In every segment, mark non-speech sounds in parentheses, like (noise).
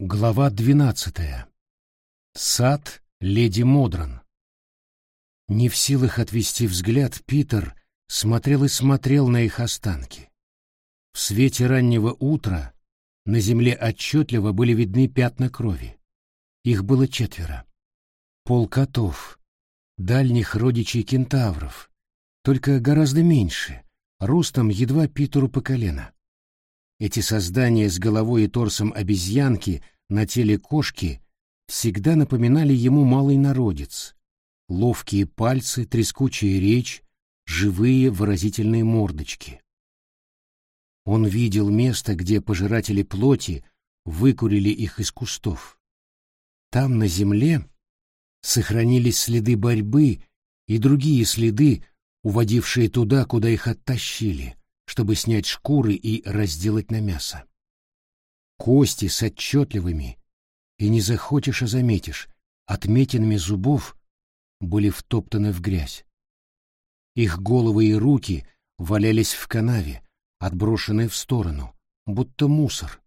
Глава двенадцатая. Сад леди Модран. Не в силах отвести взгляд, Питер смотрел и смотрел на их останки. В свете раннего утра на земле отчетливо были видны пятна крови. Их было четверо. Пол котов, дальних родичей кентавров, только гораздо меньше, ростом едва Питеру по колено. Эти создания с головой и торсом обезьянки на теле кошки всегда напоминали ему малый народец. Ловкие пальцы, трескучая речь, живые выразительные мордочки. Он видел место, где пожиратели плоти выкурили их из кустов. Там, на земле, сохранились следы борьбы и другие следы, уводившие туда, куда их оттащили — чтобы снять шкуры и разделать на мясо. Кости с отчетливыми, и не захочешь, а заметишь, отметинами зубов были втоптаны в грязь. Их головы и руки валялись в канаве, отброшенные в сторону, будто мусор.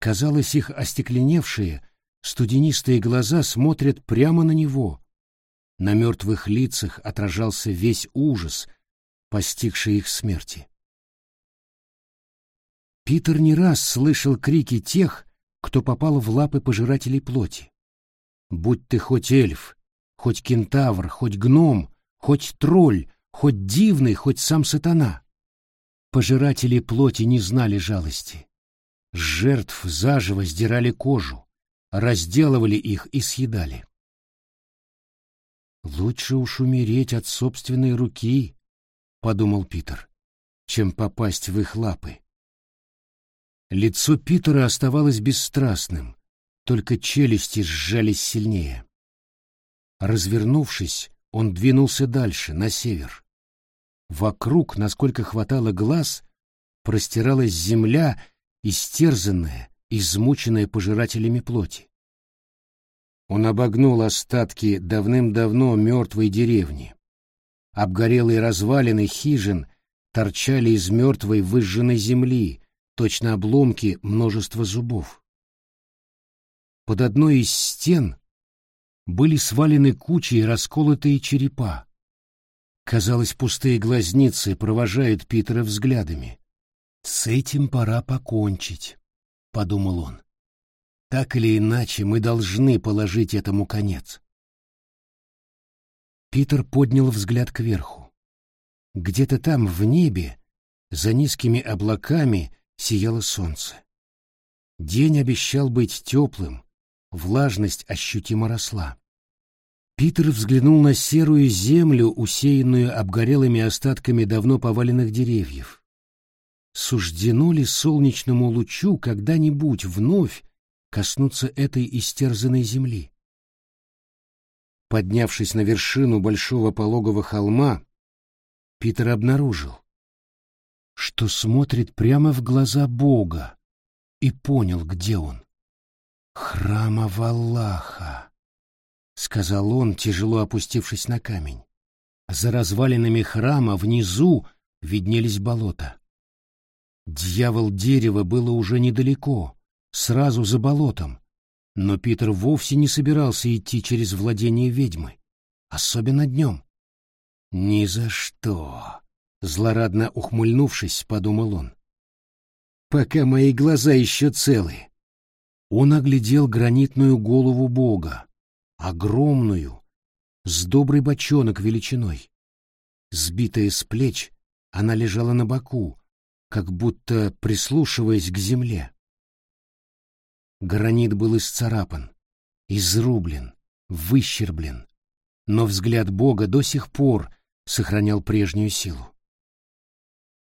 Казалось, их остекленевшие, студенистые глаза смотрят прямо на него. На мертвых лицах отражался весь ужас, постигший их смерти. Питер не раз слышал крики тех, кто попал в лапы пожирателей плоти. Будь ты хоть эльф, хоть кентавр, хоть гном, хоть тролль, хоть дивный, хоть сам сатана. Пожиратели плоти не знали жалости. С жертв заживо сдирали кожу, разделывали их и съедали. «Лучше уж умереть от собственной руки», — подумал Питер, — «чем попасть в их лапы». Лицо Питера оставалось бесстрастным, только челюсти сжались сильнее. Развернувшись, он двинулся дальше, на север. Вокруг, насколько хватало глаз, простиралась земля, истерзанная, измученная пожирателями плоти. Он обогнул остатки давным-давно мертвой деревни. Обгорелые развалины хижин торчали из мертвой выжженной земли, точно обломки множества зубов. Под одной из стен были свалены кучи и расколотые черепа. Казалось, пустые глазницы провожают Питера взглядами. «С этим пора покончить», — подумал он. «Так или иначе мы должны положить этому конец». Питер поднял взгляд кверху. Где-то там, в небе, за низкими облаками, сияло солнце. День обещал быть теплым, влажность ощутимо росла. Питер взглянул на серую землю, усеянную обгорелыми остатками давно поваленных деревьев. Суждено ли солнечному лучу когда-нибудь вновь коснуться этой истерзанной земли? Поднявшись на вершину большого пологого холма, Питер обнаружил, что смотрит прямо в глаза Бога, и понял, где он. «Храма Валлаха», — сказал он, тяжело опустившись на камень. За развалинами храма внизу виднелись болота. Дьявол дерева было уже недалеко, сразу за болотом, но Питер вовсе не собирался идти через владение ведьмы, особенно днем. «Ни за что!» Злорадно ухмыльнувшись, подумал он. «Пока мои глаза еще целы». Он оглядел гранитную голову Бога, огромную, с добрый бочонок величиной. Сбитая с плеч, она лежала на боку, как будто прислушиваясь к земле. Гранит был исцарапан, изрублен, выщерблен, но взгляд Бога до сих пор сохранял прежнюю силу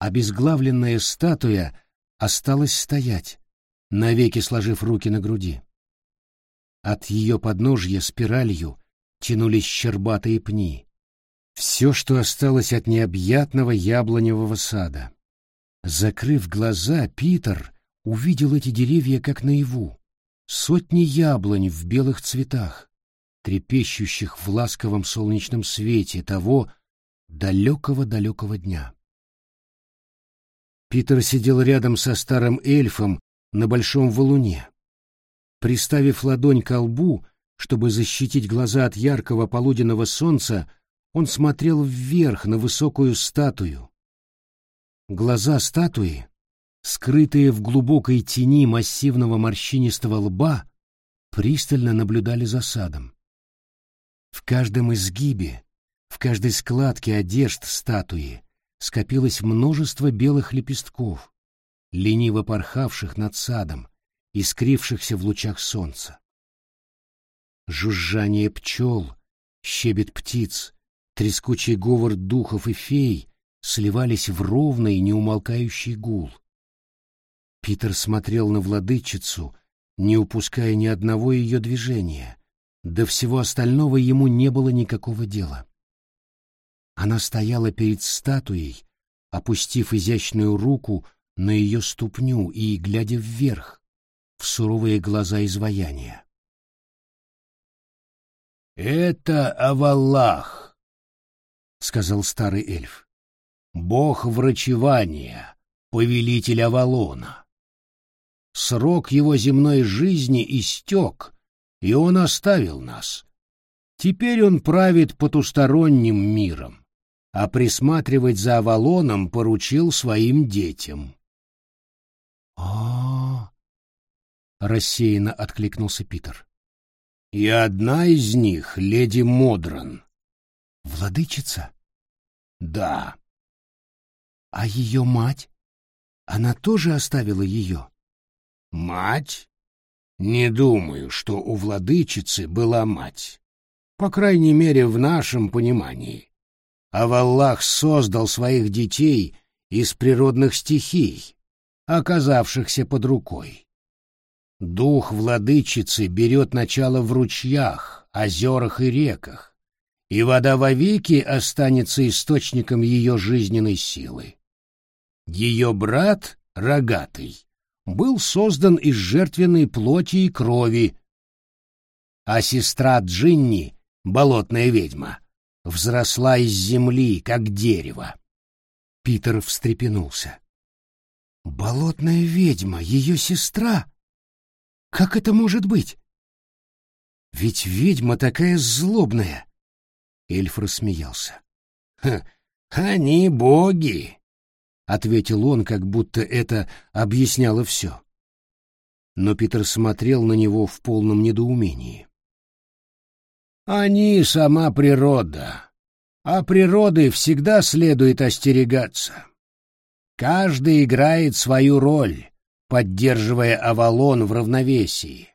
обезглавленная статуя осталась стоять, навеки сложив руки на груди. От ее подножья спиралью тянулись щербатые пни. Все, что осталось от необъятного яблоневого сада. Закрыв глаза, Питер увидел эти деревья как наяву. Сотни яблонь в белых цветах, трепещущих в ласковом солнечном свете того далекого-далекого дня. Питер сидел рядом со старым эльфом на большом валуне. Приставив ладонь к лбу, чтобы защитить глаза от яркого полуденного солнца, он смотрел вверх на высокую статую. Глаза статуи, скрытые в глубокой тени массивного морщинистого лба, пристально наблюдали за садом. В каждом изгибе, в каждой складке одежд статуи скопилось множество белых лепестков, лениво порхавших над садом, искрившихся в лучах солнца. Жужжание пчел, щебет птиц, трескучий говор духов и фей сливались в ровный неумолкающий гул. Питер смотрел на владычицу, не упуская ни одного ее движения. До всего остального ему не было никакого дела. Она стояла перед статуей, опустив изящную руку на ее ступню и глядя вверх, в суровые глаза изваяния. «Это Аваллах», — сказал старый эльф, — «бог врачевания, повелитель Авалона. Срок его земной жизни истек, и он оставил нас. Теперь он правит потусторонним миром, а присматривать за Авалоном поручил своим детям. а, рассеянно откликнулся Питер. И одна из них — леди Модран. Владычица? Да. А ее мать? Она тоже оставила ее? Мать? Не думаю, что у владычицы была мать. По крайней мере, в нашем понимании. А Валлах создал своих детей из природных стихий, оказавшихся под рукой. Дух владычицы берет начало в ручьях, озерах и реках, и вода вовеки останется источником ее жизненной силы. Ее брат, рогатый, был создан из жертвенной плоти и крови, а сестра Джинни, болотная ведьма, взросла из земли, как дерево. Питер встрепенулся. «Болотная ведьма, ее сестра?» Как это может быть? Ведь ведьма такая злобная. Эльф рассмеялся. они боги, ответил он, как будто это объясняло все. Но Питер смотрел на него в полном недоумении. Они сама природа, а природы всегда следует остерегаться. Каждый играет свою роль, поддерживая Авалон в равновесии.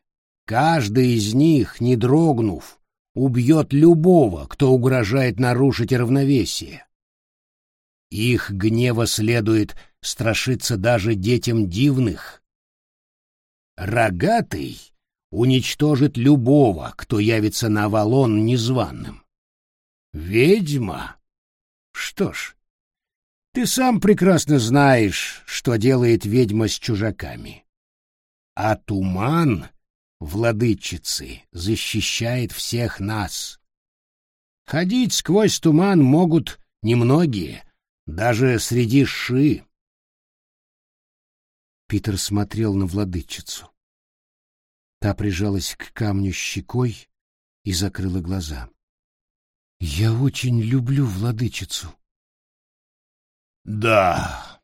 Каждый из них, не дрогнув, убьет любого, кто угрожает нарушить равновесие. Их гнева следует страшиться даже детям дивных. Рогатый уничтожит любого, кто явится на Авалон незваным. Ведьма? Что ж, ты сам прекрасно знаешь, что делает ведьма с чужаками. А туман, владычицы, защищает всех нас. Ходить сквозь туман могут немногие, даже среди ши. Питер смотрел на владычицу. Та прижалась к камню щекой и закрыла глаза. «Я очень люблю владычицу», да,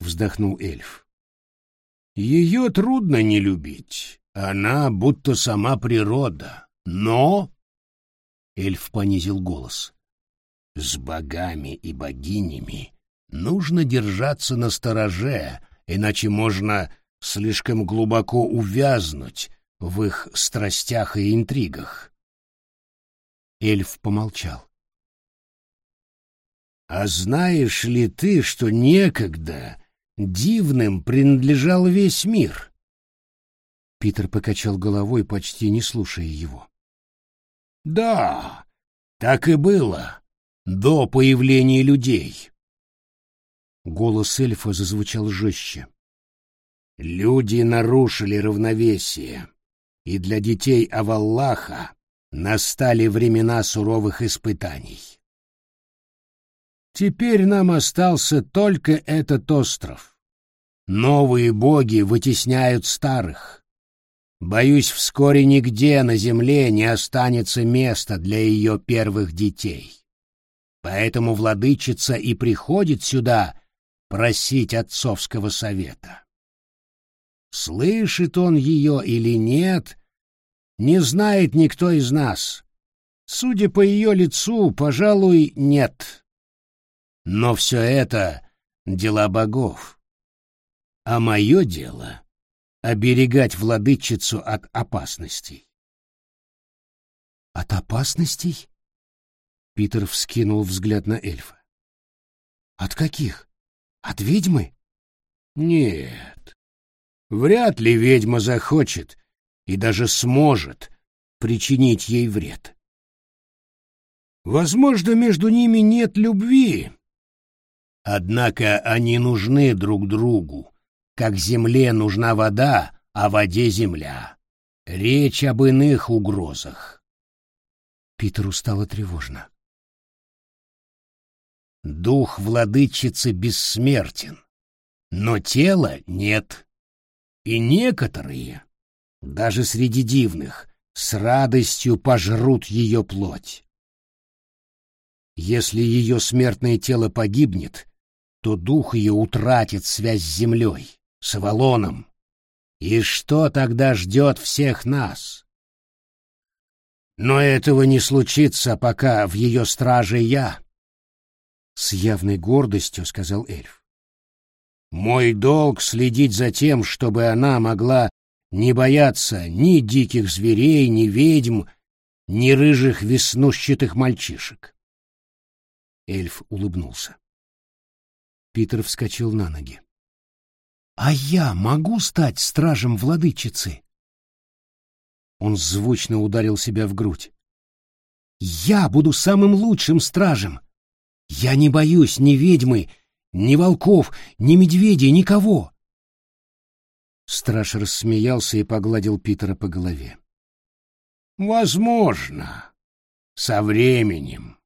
вздохнул эльф. Ее трудно не любить. Она будто сама природа. Но... Эльф понизил голос. С богами и богинями нужно держаться на стороже, иначе можно слишком глубоко увязнуть в их страстях и интригах. Эльф помолчал. А знаешь ли ты, что некогда дивным принадлежал весь мир? Питер покачал головой, почти не слушая его. Да, так и было, до появления людей. Голос эльфа зазвучал жестче. Люди нарушили равновесие, и для детей Аваллаха настали времена суровых испытаний. Теперь нам остался только этот остров. Новые боги вытесняют старых. Боюсь, вскоре нигде на земле не останется места для ее первых детей. Поэтому владычица и приходит сюда просить отцовского совета. Слышит он ее или нет, не знает никто из нас. Судя по ее лицу, пожалуй, нет. Но все это — дела богов. А мое дело — оберегать владычицу от опасностей. От опасностей? Питер вскинул взгляд на эльфа. От каких? От ведьмы? Нет. Вряд ли ведьма захочет и даже сможет причинить ей вред. Возможно, между ними нет любви. Однако они нужны друг другу, как земле нужна вода, а воде земля. Речь об иных угрозах. Питеру стало тревожно. Дух владычицы бессмертен, но тела нет. И некоторые, даже среди дивных, с радостью пожрут ее плоть. Если ее смертное тело погибнет, то дух ее утратит связь с землей, с Авалоном. И что тогда ждет всех нас? Но этого не случится, пока в ее страже я. С явной гордостью сказал эльф. Мой долг следить за тем, чтобы она могла не бояться ни диких зверей, ни ведьм, ни рыжих веснущатых мальчишек. Эльф улыбнулся. Питер вскочил на ноги. «А я могу стать стражем владычицы?» Он звучно ударил себя в грудь. «Я буду самым лучшим стражем! Я не боюсь ни ведьмы, ни волков, ни медведей, никого!» Страж рассмеялся и погладил Питера по голове. «Возможно, со временем».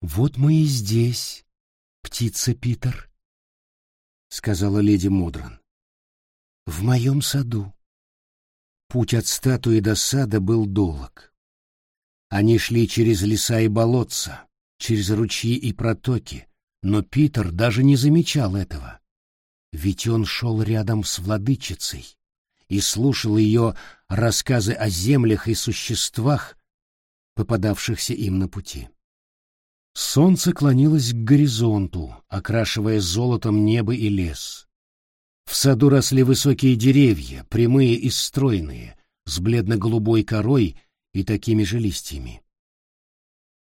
«Вот мы и здесь, птица Питер», — сказала леди Мудрон. «В моем саду». Путь от статуи до сада был долг. Они шли через леса и болотца, через ручьи и протоки, но Питер даже не замечал этого. Ведь он шел рядом с владычицей и слушал ее рассказы о землях и существах, попадавшихся им на пути. Солнце клонилось к горизонту, окрашивая золотом небо и лес. В саду росли высокие деревья, прямые и стройные, с бледно-голубой корой и такими же листьями.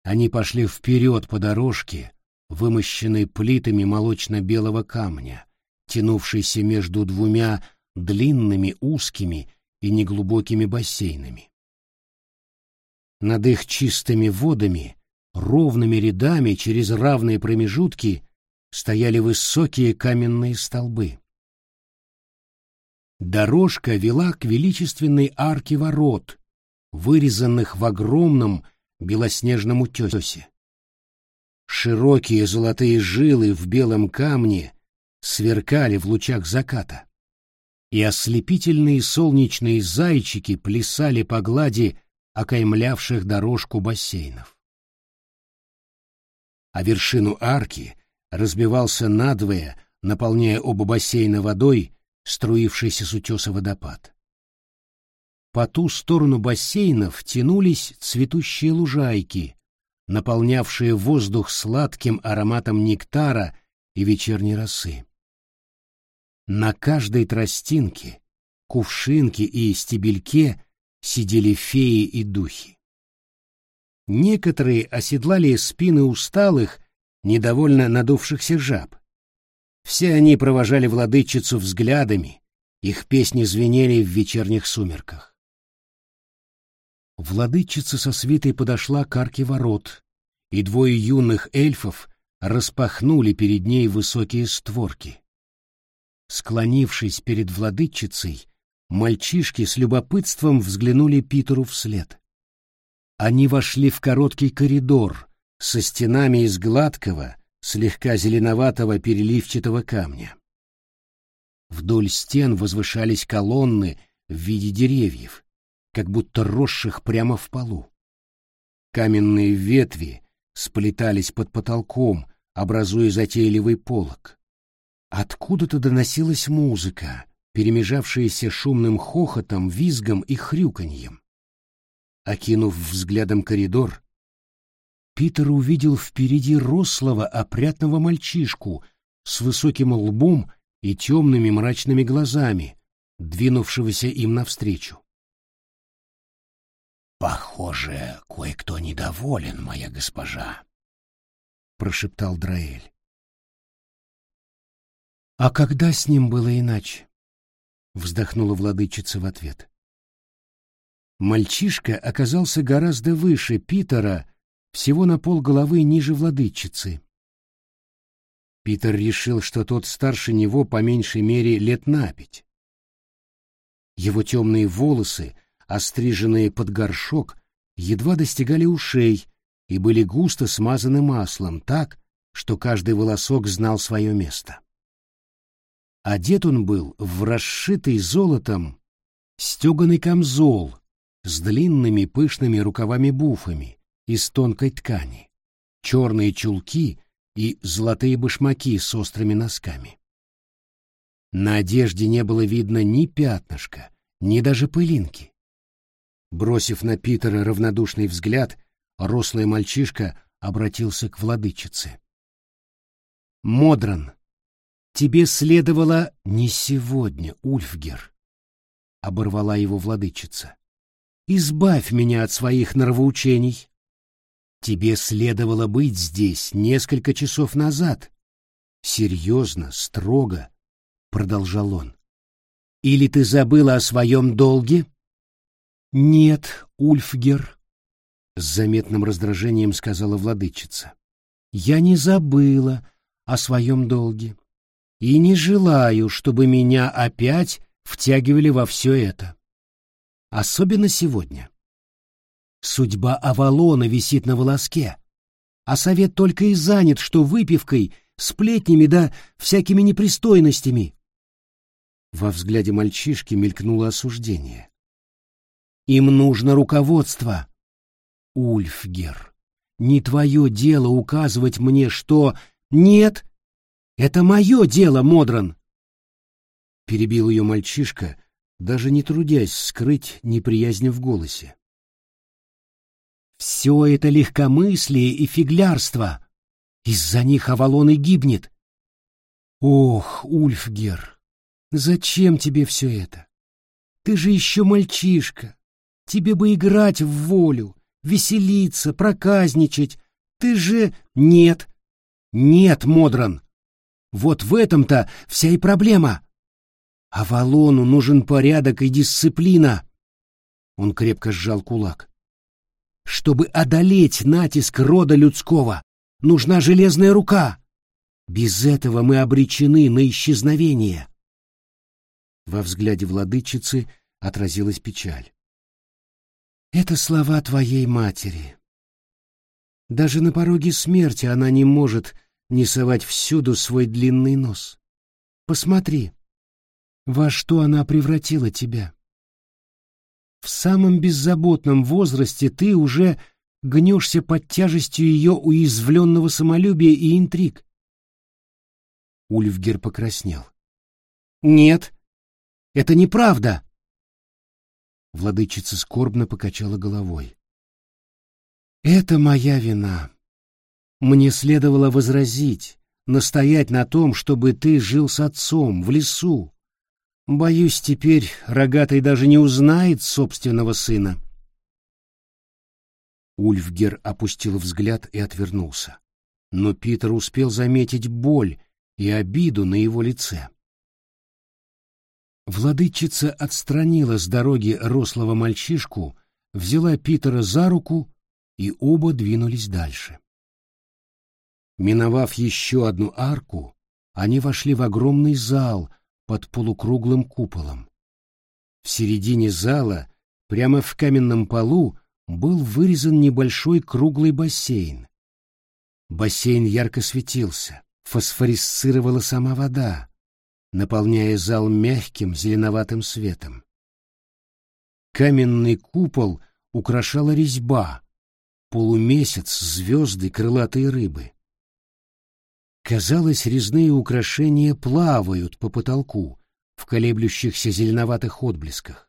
Они пошли вперед по дорожке, вымощенной плитами молочно-белого камня, тянувшейся между двумя длинными, узкими и неглубокими бассейнами. Над их чистыми водами ровными рядами через равные промежутки стояли высокие каменные столбы. Дорожка вела к величественной арке ворот, вырезанных в огромном белоснежном утесе. Широкие золотые жилы в белом камне сверкали в лучах заката, и ослепительные солнечные зайчики плясали по глади окаймлявших дорожку бассейнов а вершину арки разбивался надвое, наполняя оба бассейна водой, струившийся с утеса водопад. По ту сторону бассейнов тянулись цветущие лужайки, наполнявшие воздух сладким ароматом нектара и вечерней росы. На каждой тростинке, кувшинке и стебельке сидели феи и духи. Некоторые оседлали спины усталых, недовольно надувшихся жаб. Все они провожали владычицу взглядами, их песни звенели в вечерних сумерках. Владычица со свитой подошла к арке ворот, и двое юных эльфов распахнули перед ней высокие створки. Склонившись перед владычицей, мальчишки с любопытством взглянули Питеру вслед. Они вошли в короткий коридор со стенами из гладкого, слегка зеленоватого переливчатого камня. Вдоль стен возвышались колонны в виде деревьев, как будто росших прямо в полу. Каменные ветви сплетались под потолком, образуя затейливый полог. Откуда-то доносилась музыка, перемежавшаяся шумным хохотом, визгом и хрюканьем. Окинув взглядом коридор, Питер увидел впереди рослого опрятного мальчишку с высоким лбом и темными мрачными глазами, двинувшегося им навстречу. «Похоже, кое-кто недоволен, моя госпожа», — прошептал Драэль. «А когда с ним было иначе?» — вздохнула владычица в ответ. Мальчишка оказался гораздо выше Питера, всего на пол головы ниже владычицы. Питер решил, что тот старше него по меньшей мере лет на пять. Его темные волосы, остриженные под горшок, едва достигали ушей и были густо смазаны маслом так, что каждый волосок знал свое место. Одет он был в расшитый золотом стеганый камзол с длинными пышными рукавами-буфами из тонкой ткани, черные чулки и золотые башмаки с острыми носками. На одежде не было видно ни пятнышка, ни даже пылинки. Бросив на Питера равнодушный взгляд, рослый мальчишка обратился к владычице. «Модран, тебе следовало не сегодня, Ульфгер», — оборвала его владычица. «Избавь меня от своих нравоучений. Тебе следовало быть здесь несколько часов назад. Серьезно, строго, — продолжал он. Или ты забыла о своем долге? Нет, Ульфгер, — с заметным раздражением сказала владычица. Я не забыла о своем долге и не желаю, чтобы меня опять втягивали во все это. Особенно сегодня. Судьба Авалона висит на волоске, а совет только и занят, что выпивкой, сплетнями да всякими непристойностями. Во взгляде мальчишки мелькнуло осуждение. Им нужно руководство. Ульфгер, не твое дело указывать мне, что... Нет, это мое дело, Модран. Перебил ее мальчишка, даже не трудясь скрыть неприязнь в голосе. Все это легкомыслие и фиглярство. Из-за них Авалон и гибнет. Ох, Ульфгер, зачем тебе все это? Ты же еще мальчишка. Тебе бы играть в волю, веселиться, проказничать. Ты же... Нет. Нет, Модран. Вот в этом-то вся и проблема. Авалону нужен порядок и дисциплина. Он крепко сжал кулак. Чтобы одолеть натиск рода людского, нужна железная рука. Без этого мы обречены на исчезновение. Во взгляде владычицы отразилась печаль. Это слова твоей матери. Даже на пороге смерти она не может не совать всюду свой длинный нос. Посмотри, во что она превратила тебя. В самом беззаботном возрасте ты уже гнешься под тяжестью ее уязвленного самолюбия и интриг. Ульфгер покраснел. «Нет, это неправда!» Владычица скорбно покачала головой. «Это моя вина. Мне следовало возразить, настоять на том, чтобы ты жил с отцом в лесу, Боюсь, теперь рогатый даже не узнает собственного сына. Ульфгер опустил взгляд и отвернулся. Но Питер успел заметить боль и обиду на его лице. Владычица отстранила с дороги рослого мальчишку, взяла Питера за руку, и оба двинулись дальше. Миновав еще одну арку, они вошли в огромный зал — под полукруглым куполом. В середине зала, прямо в каменном полу, был вырезан небольшой круглый бассейн. Бассейн ярко светился, фосфорисцировала сама вода. Наполняя зал мягким зеленоватым светом. Каменный купол украшала резьба, полумесяц, звезды, крылатые рыбы. Казалось, резные украшения плавают по потолку в колеблющихся зеленоватых отблесках.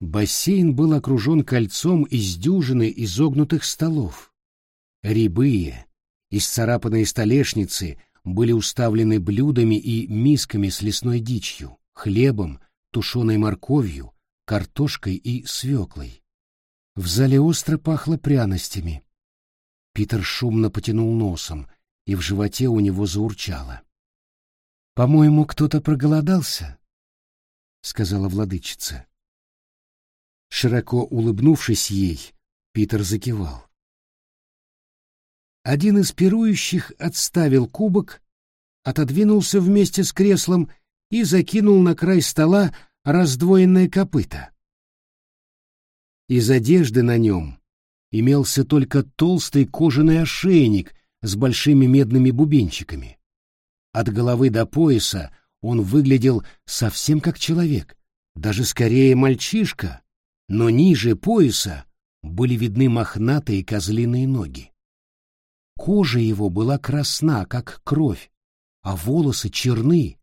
Бассейн был окружен кольцом из дюжины изогнутых столов. Рябые, исцарапанные столешницы были уставлены блюдами и мисками с лесной дичью, хлебом, тушеной морковью, картошкой и свеклой. В зале остро пахло пряностями. Питер шумно потянул носом, и в животе у него заурчало. «По-моему, кто-то проголодался», — сказала владычица. Широко улыбнувшись ей, Питер закивал. Один из пирующих отставил кубок, отодвинулся вместе с креслом и закинул на край стола раздвоенное копыто. Из одежды на нем имелся только толстый кожаный ошейник с большими медными бубенчиками. От головы до пояса он выглядел совсем как человек, даже скорее мальчишка, но ниже пояса были видны мохнатые козлиные ноги. Кожа его была красна, как кровь, а волосы черны.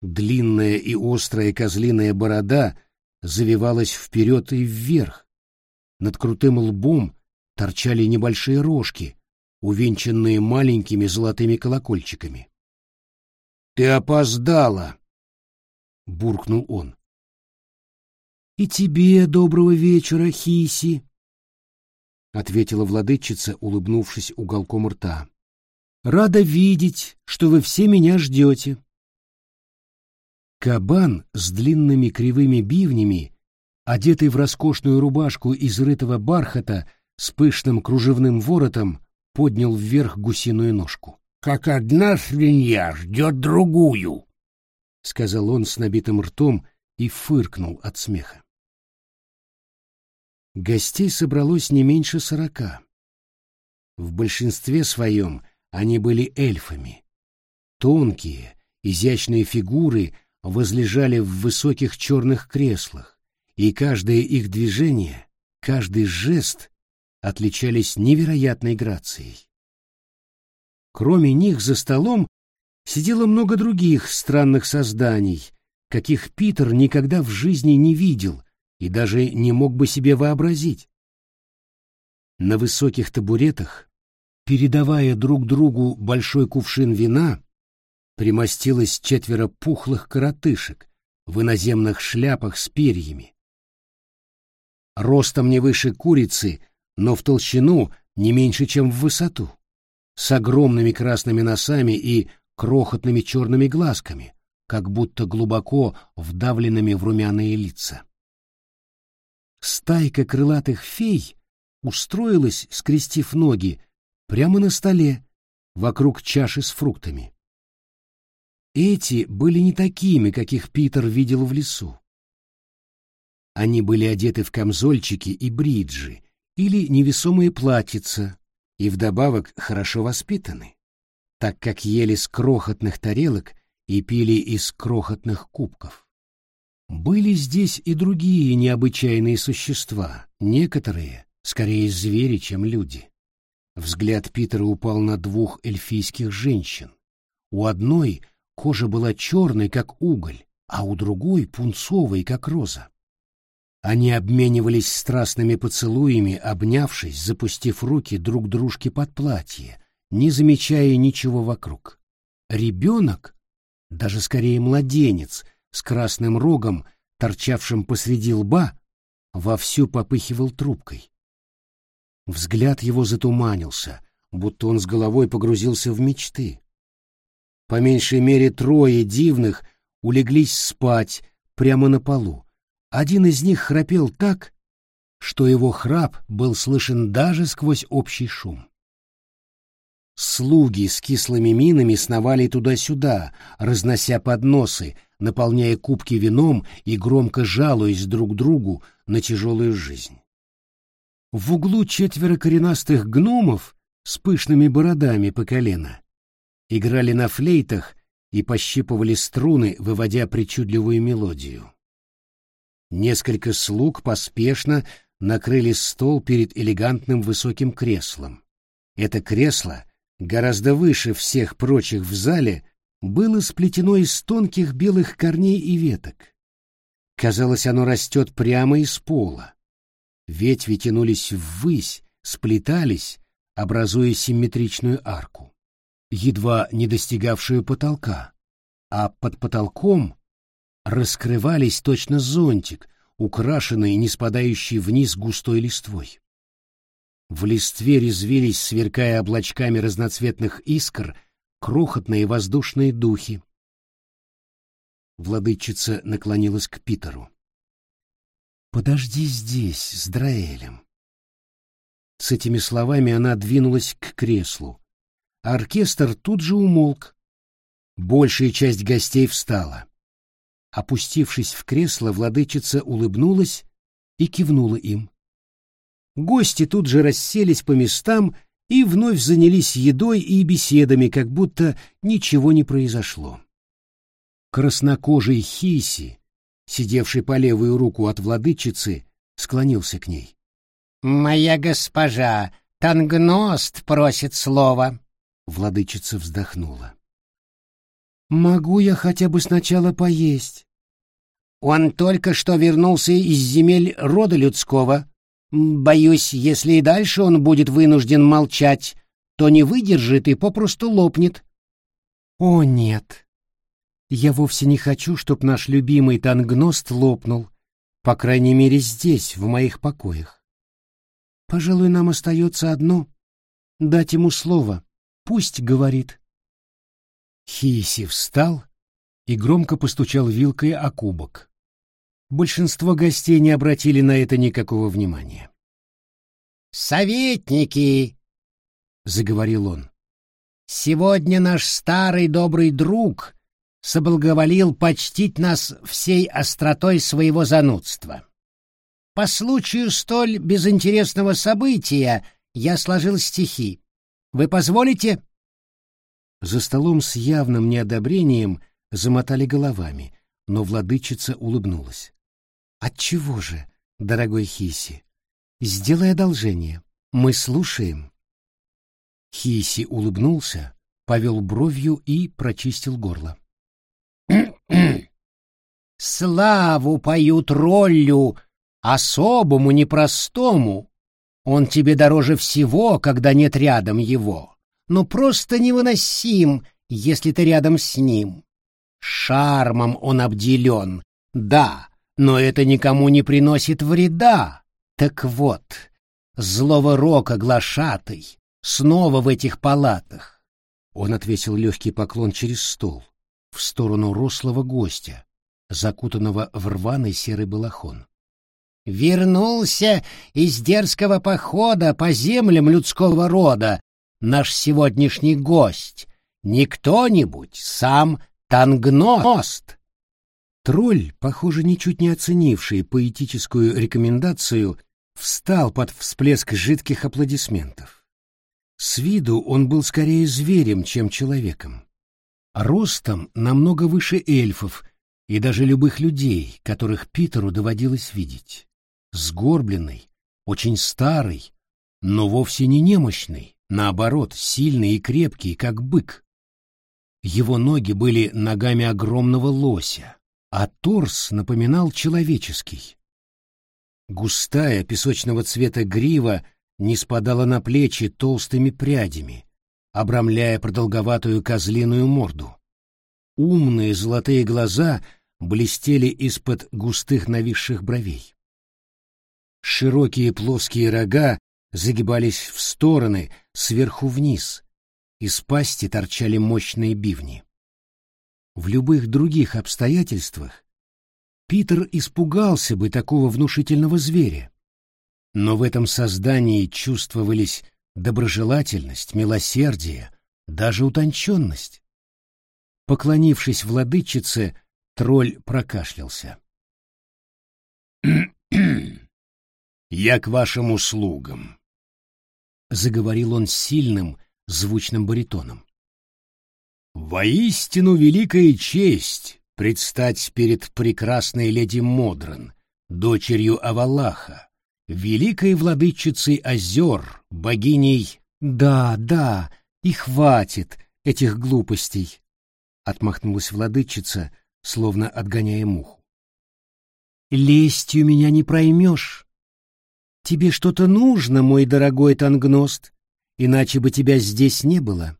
Длинная и острая козлиная борода завивалась вперед и вверх. Над крутым лбом торчали небольшие рожки, увенчанные маленькими золотыми колокольчиками. «Ты опоздала!» — буркнул он. «И тебе доброго вечера, Хиси!» — ответила владычица, улыбнувшись уголком рта. «Рада видеть, что вы все меня ждете». Кабан с длинными кривыми бивнями, одетый в роскошную рубашку из рытого бархата с пышным кружевным воротом, поднял вверх гусиную ножку. «Как одна свинья ждет другую», — сказал он с набитым ртом и фыркнул от смеха. Гостей собралось не меньше сорока. В большинстве своем они были эльфами. Тонкие, изящные фигуры — возлежали в высоких черных креслах, и каждое их движение, каждый жест отличались невероятной грацией. Кроме них за столом сидело много других странных созданий, каких Питер никогда в жизни не видел и даже не мог бы себе вообразить. На высоких табуретах, передавая друг другу большой кувшин вина, примостилось четверо пухлых коротышек в иноземных шляпах с перьями. Ростом не выше курицы, но в толщину не меньше, чем в высоту, с огромными красными носами и крохотными черными глазками, как будто глубоко вдавленными в румяные лица. Стайка крылатых фей устроилась, скрестив ноги, прямо на столе, вокруг чаши с фруктами. Эти были не такими, каких Питер видел в лесу. Они были одеты в камзольчики и бриджи или невесомые платьица и вдобавок хорошо воспитаны, так как ели с крохотных тарелок и пили из крохотных кубков. Были здесь и другие необычайные существа, некоторые скорее звери, чем люди. Взгляд Питера упал на двух эльфийских женщин. У одной — Кожа была черной, как уголь, а у другой — пунцовой, как роза. Они обменивались страстными поцелуями, обнявшись, запустив руки друг дружке под платье, не замечая ничего вокруг. Ребенок, даже скорее младенец, с красным рогом, торчавшим посреди лба, вовсю попыхивал трубкой. Взгляд его затуманился, будто он с головой погрузился в мечты. По меньшей мере трое дивных улеглись спать прямо на полу. Один из них храпел так, что его храп был слышен даже сквозь общий шум. Слуги с кислыми минами сновали туда-сюда, разнося подносы, наполняя кубки вином и громко жалуясь друг другу на тяжелую жизнь. В углу четверо коренастых гномов с пышными бородами по колено играли на флейтах и пощипывали струны, выводя причудливую мелодию. Несколько слуг поспешно накрыли стол перед элегантным высоким креслом. Это кресло, гораздо выше всех прочих в зале, было сплетено из тонких белых корней и веток. Казалось, оно растет прямо из пола. Ветви тянулись ввысь, сплетались, образуя симметричную арку, едва не достигавшую потолка, а под потолком раскрывались точно зонтик, украшенный не спадающий вниз густой листвой. В листве резвились, сверкая облачками разноцветных искр, крохотные воздушные духи. Владычица наклонилась к Питеру. «Подожди здесь, с Драэлем». С этими словами она двинулась к креслу. Оркестр тут же умолк. Большая часть гостей встала. Опустившись в кресло, владычица улыбнулась и кивнула им. Гости тут же расселись по местам и вновь занялись едой и беседами, как будто ничего не произошло. Краснокожий Хиси, сидевший по левую руку от владычицы, склонился к ней. «Моя госпожа, Тангност просит слова». Владычица вздохнула. Могу я хотя бы сначала поесть? Он только что вернулся из земель рода людского. Боюсь, если и дальше он будет вынужден молчать, то не выдержит и попросту лопнет. О, нет. Я вовсе не хочу, чтоб наш любимый тангност лопнул, по крайней мере здесь, в моих покоях. Пожалуй, нам остается одно — дать ему слово, пусть говорит. Хиси встал и громко постучал вилкой о кубок. Большинство гостей не обратили на это никакого внимания. «Советники!» — заговорил он. «Сегодня наш старый добрый друг соблаговолил почтить нас всей остротой своего занудства. По случаю столь безинтересного события я сложил стихи. Вы позволите?» За столом с явным неодобрением замотали головами, но владычица улыбнулась. «Отчего же, дорогой Хиси? Сделай одолжение. Мы слушаем». Хиси улыбнулся, повел бровью и прочистил горло. «Славу поют роллю, особому, непростому. Он тебе дороже всего, когда нет рядом его но просто невыносим, если ты рядом с ним. Шармом он обделен, да, но это никому не приносит вреда. Так вот, злого рока глашатый, снова в этих палатах. Он отвесил легкий поклон через стол, в сторону рослого гостя, закутанного в рваный серый балахон. Вернулся из дерзкого похода по землям людского рода, наш сегодняшний гость, не кто-нибудь, сам Тангност. Тролль, похоже, ничуть не оценивший поэтическую рекомендацию, встал под всплеск жидких аплодисментов. С виду он был скорее зверем, чем человеком. Ростом намного выше эльфов и даже любых людей, которых Питеру доводилось видеть. Сгорбленный, очень старый, но вовсе не немощный, наоборот, сильный и крепкий, как бык. Его ноги были ногами огромного лося, а торс напоминал человеческий. Густая песочного цвета грива не спадала на плечи толстыми прядями, обрамляя продолговатую козлиную морду. Умные золотые глаза блестели из-под густых нависших бровей. Широкие плоские рога загибались в стороны, сверху вниз. Из пасти торчали мощные бивни. В любых других обстоятельствах Питер испугался бы такого внушительного зверя. Но в этом создании чувствовались доброжелательность, милосердие, даже утонченность. Поклонившись владычице, тролль прокашлялся. (clears throat) «Я к вашим услугам», — заговорил он сильным, звучным баритоном. Воистину великая честь предстать перед прекрасной леди Модран, дочерью Авалаха, великой владычицей озер, богиней... Да, да, и хватит этих глупостей, — отмахнулась владычица, словно отгоняя муху. Лестью меня не проймешь. Тебе что-то нужно, мой дорогой Тангност, иначе бы тебя здесь не было.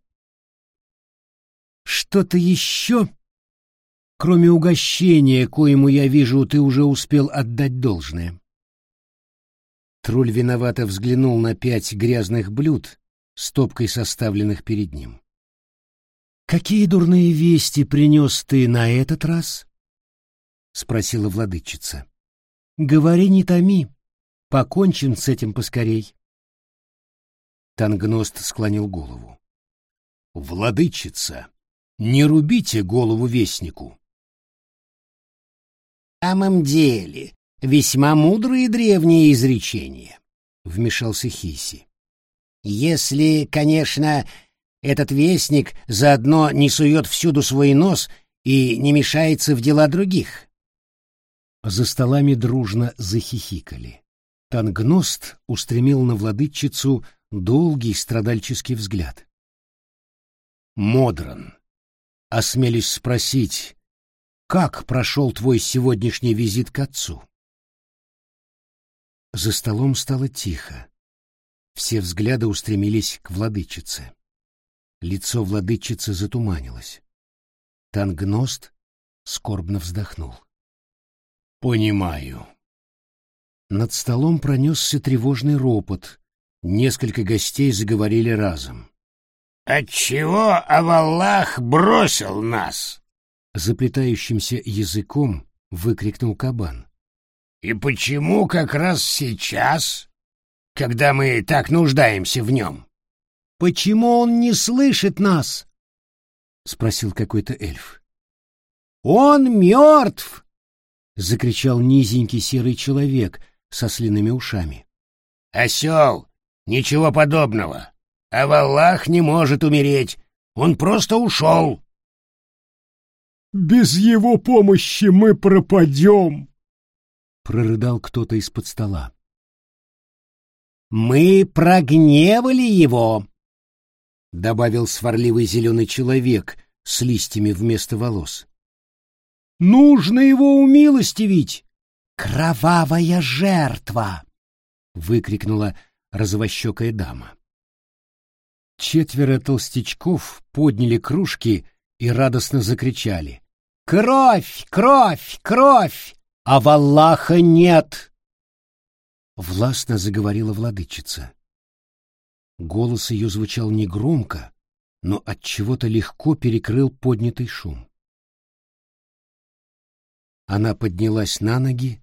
Что-то еще, кроме угощения, коему я вижу, ты уже успел отдать должное. Тролль виновато взглянул на пять грязных блюд, стопкой составленных перед ним. «Какие дурные вести принес ты на этот раз?» — спросила владычица. «Говори, не томи, покончим с этим поскорей». Тангност склонил голову. «Владычица, не рубите голову вестнику!» «В самом деле, весьма мудрые древние изречения», — вмешался Хиси. «Если, конечно, этот вестник заодно не сует всюду свой нос и не мешается в дела других». За столами дружно захихикали. Тангност устремил на владычицу долгий страдальческий взгляд. «Модран, осмелись спросить, как прошел твой сегодняшний визит к отцу?» За столом стало тихо. Все взгляды устремились к владычице. Лицо владычицы затуманилось. Тангност скорбно вздохнул. «Понимаю». Над столом пронесся тревожный ропот. Несколько гостей заговорили разом. «Отчего Аваллах бросил нас?» Заплетающимся языком выкрикнул кабан. «И почему как раз сейчас, когда мы так нуждаемся в нем?» «Почему он не слышит нас?» — спросил какой-то эльф. «Он мертв!» — закричал низенький серый человек со слиными ушами. «Осел! Ничего подобного! А Валлах не может умереть. Он просто ушел. «Без его помощи мы пропадем!» — прорыдал кто-то из-под стола. «Мы прогневали его!» — добавил сварливый зеленый человек с листьями вместо волос. «Нужно его умилостивить!» «Кровавая жертва!» — выкрикнула розовощекая дама. Четверо толстячков подняли кружки и радостно закричали. «Кровь! Кровь! Кровь! А в Аллаха нет!» Властно заговорила владычица. Голос ее звучал негромко, но от чего то легко перекрыл поднятый шум. Она поднялась на ноги,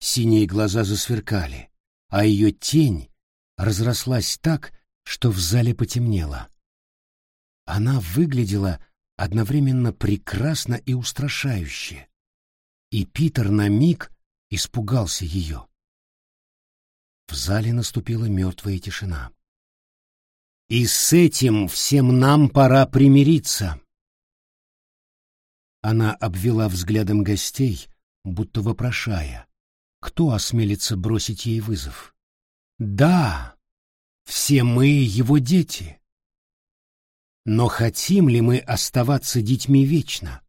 синие глаза засверкали, а ее тень разрослась так, что в зале потемнело. Она выглядела одновременно прекрасно и устрашающе, и Питер на миг испугался ее. В зале наступила мертвая тишина. «И с этим всем нам пора примириться!» Она обвела взглядом гостей, будто вопрошая, кто осмелится бросить ей вызов. «Да, все мы его дети. Но хотим ли мы оставаться детьми вечно?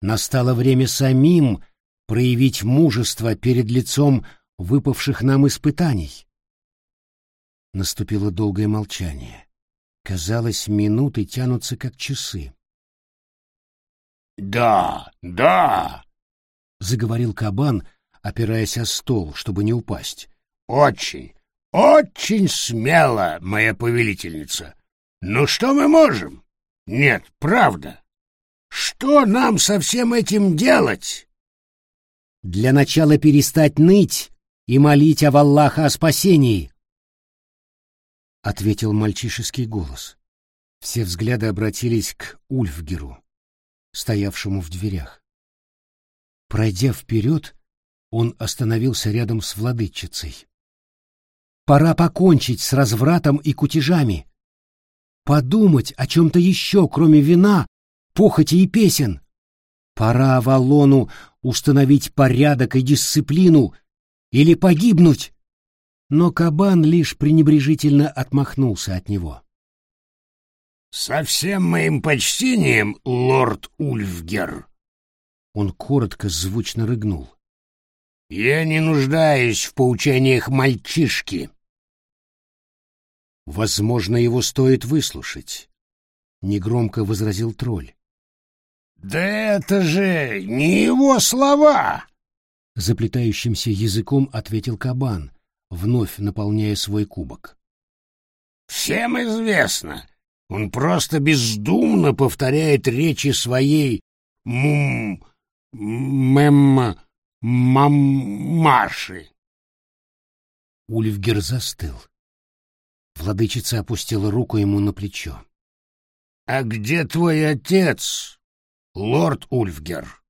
Настало время самим проявить мужество перед лицом выпавших нам испытаний. Наступило долгое молчание. Казалось, минуты тянутся как часы. «Да, да!» — заговорил кабан, опираясь о стол, чтобы не упасть. «Очень, очень смело, моя повелительница. Но что мы можем? Нет, правда. Что нам со всем этим делать? Для начала перестать ныть и молить об Аллаха о спасении, — ответил мальчишеский голос. Все взгляды обратились к Ульфгеру, стоявшему в дверях. Пройдя вперед, он остановился рядом с владычицей. Пора покончить с развратом и кутежами. подумать о чем-то еще, кроме вина, похоти и песен. Пора Авалону установить порядок и дисциплину или погибнуть. Но кабан лишь пренебрежительно отмахнулся от него. «Со всем моим почтением, лорд Ульфгер!» Он коротко, звучно рыгнул. «Я не нуждаюсь в поучениях мальчишки!» «Возможно, его стоит выслушать», — негромко возразил тролль. «Да это же не его слова!» Заплетающимся языком ответил кабан, вновь наполняя свой кубок. «Всем известно, он просто бездумно повторяет речи своей мум... мем... мамаши. Ульфгер застыл. Владычица опустила руку ему на плечо. — А где твой отец, лорд Ульфгер?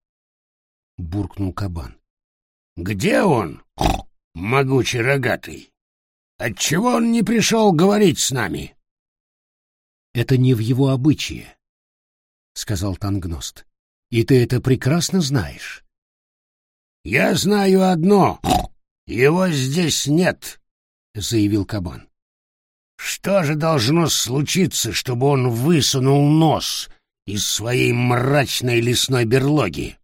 — буркнул кабан. — Где он, могучий рогатый? Отчего он не пришел говорить с нами? — это не в его обычае, — сказал Тангност. — И ты это прекрасно знаешь. — Я знаю одно. Его здесь нет, — заявил кабан. — Что же должно случиться, чтобы он высунул нос из своей мрачной лесной берлоги?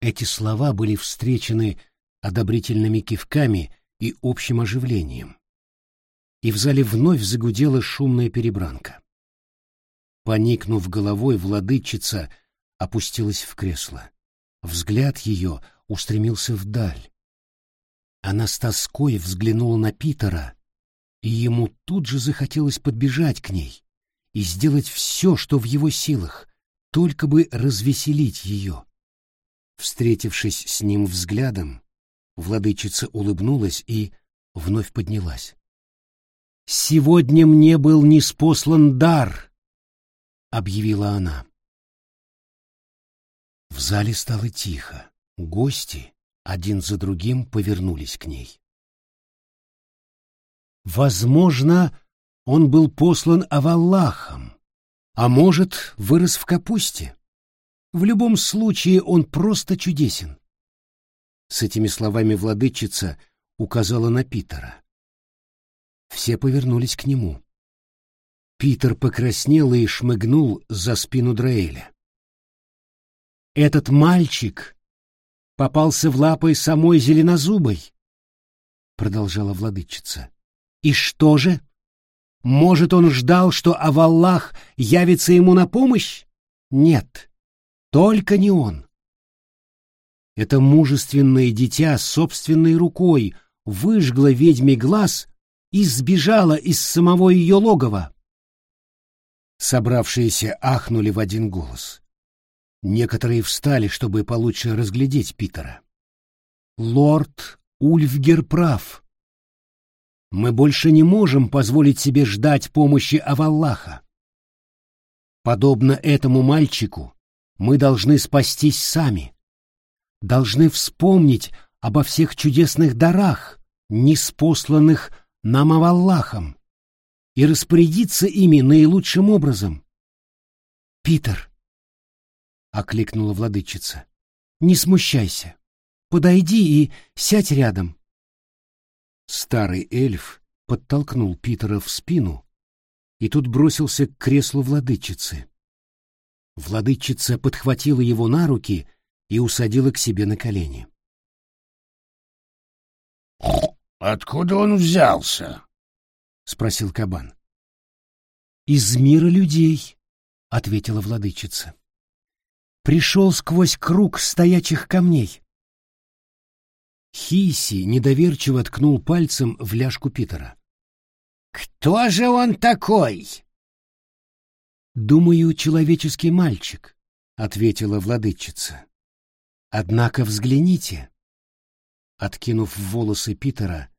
Эти слова были встречены одобрительными кивками и общим оживлением и в зале вновь загудела шумная перебранка. Поникнув головой, владычица опустилась в кресло. Взгляд ее устремился вдаль. Она с тоской взглянула на Питера, и ему тут же захотелось подбежать к ней и сделать все, что в его силах, только бы развеселить ее. Встретившись с ним взглядом, владычица улыбнулась и вновь поднялась. «Сегодня мне был неспослан дар», — объявила она. В зале стало тихо. Гости один за другим повернулись к ней. Возможно, он был послан Аваллахом, а может, вырос в капусте. В любом случае он просто чудесен. С этими словами владычица указала на Питера. Все повернулись к нему. Питер покраснел и шмыгнул за спину Драэля. «Этот мальчик попался в лапы самой зеленозубой», — продолжала владычица. «И что же? Может, он ждал, что Аваллах явится ему на помощь? Нет, только не он. Это мужественное дитя собственной рукой выжгло ведьме глаз и сбежала из самого ее логова. Собравшиеся ахнули в один голос. Некоторые встали, чтобы получше разглядеть Питера. Лорд Ульфгер прав. Мы больше не можем позволить себе ждать помощи Аваллаха. Подобно этому мальчику, мы должны спастись сами. Должны вспомнить обо всех чудесных дарах, неспосланных нам Аваллахом и распорядиться ими наилучшим образом. «Питер!» — окликнула владычица. «Не смущайся. Подойди и сядь рядом». Старый эльф подтолкнул Питера в спину, и тут бросился к креслу владычицы. Владычица подхватила его на руки и усадила к себе на колени. «Откуда он взялся?» — спросил кабан. «Из мира людей», — ответила владычица. «Пришел сквозь круг стоячих камней». Хиси недоверчиво ткнул пальцем в ляжку Питера. «Кто же он такой?» «Думаю, человеческий мальчик», — ответила владычица. «Однако взгляните». Откинув волосы Питера,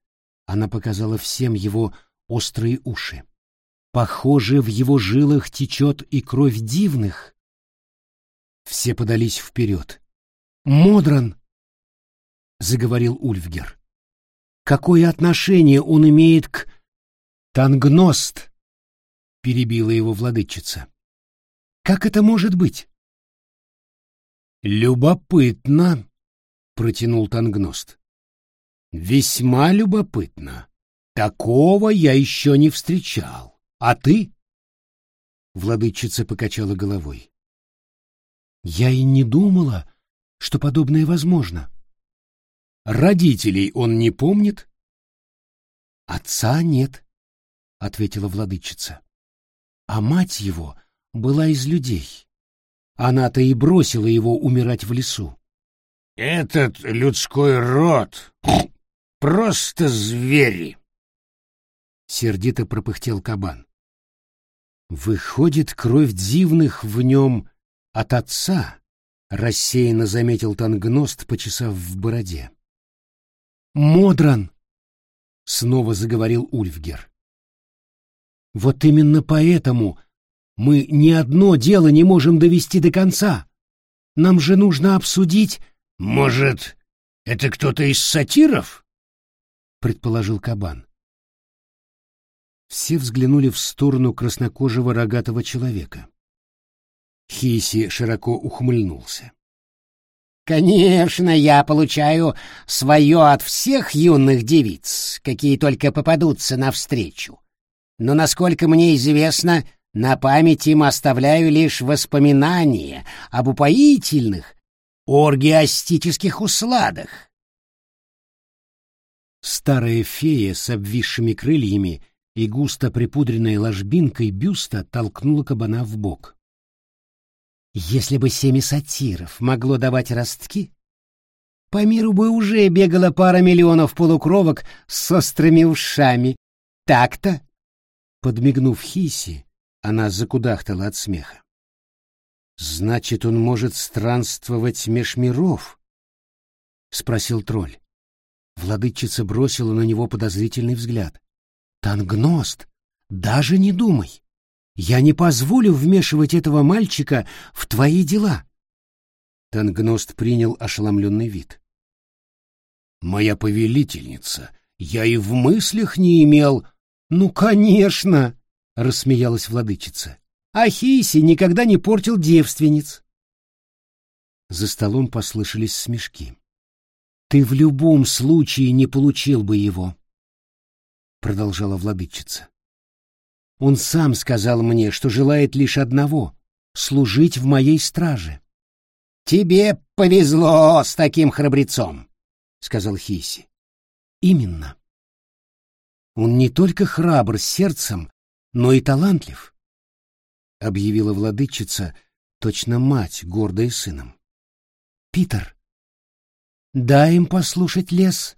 она показала всем его острые уши. Похоже, в его жилах течет и кровь дивных. Все подались вперед. «Модран!» — заговорил Ульфгер. «Какое отношение он имеет к...» «Тангност!» перебила его владычица. Как это может быть? Любопытно, протянул Тангност. Весьма любопытно. Такого я еще не встречал. А ты? Владычица покачала головой. Я и не думала, что подобное возможно. Родителей он не помнит? Отца нет, ответила владычица. А мать его была из людей. Она-то и бросила его умирать в лесу. Этот людской род просто звери, сердито пропыхтел кабан. Выходит, кровь дивных в нем от отца, рассеянно заметил Тангност, почесав в бороде. Модран! Снова заговорил Ульфгер. Вот именно поэтому мы ни одно дело не можем довести до конца. Нам же нужно обсудить... Может, это кто-то из сатиров? Предположил Кабан. Все взглянули в сторону краснокожего рогатого человека. Хиси широко ухмыльнулся. Конечно, я получаю свое от всех юных девиц, какие только попадутся навстречу. Но, насколько мне известно, на память им оставляю лишь воспоминания об упоительных оргиастических усладах. Старая фея с обвисшими крыльями и густо припудренной ложбинкой бюста толкнула кабана в бок. Если бы семя сатиров могло давать ростки, по миру бы уже бегала пара миллионов полукровок с острыми ушами. Так-то? Подмигнув Хиси, она закудахтала от смеха. Значит, он может странствовать меж миров? спросил тролль. Владычица бросила на него подозрительный взгляд. Тангност, даже не думай. Я не позволю вмешивать этого мальчика в твои дела. Тангност принял ошеломленный вид. Моя повелительница, я и в мыслях не имел. Ну, конечно, рассмеялась владычица. Ахиси никогда не портил девственниц. За столом послышались смешки. Ты в любом случае не получил бы его, продолжала владычица. Он сам сказал мне, что желает лишь одного — служить в моей страже. — Тебе повезло с таким храбрецом, — сказал Хиси. — Именно. Он не только храбр сердцем, но и талантлив, — объявила владычица, точно мать, гордая сыном. — Питер, дай им послушать лес.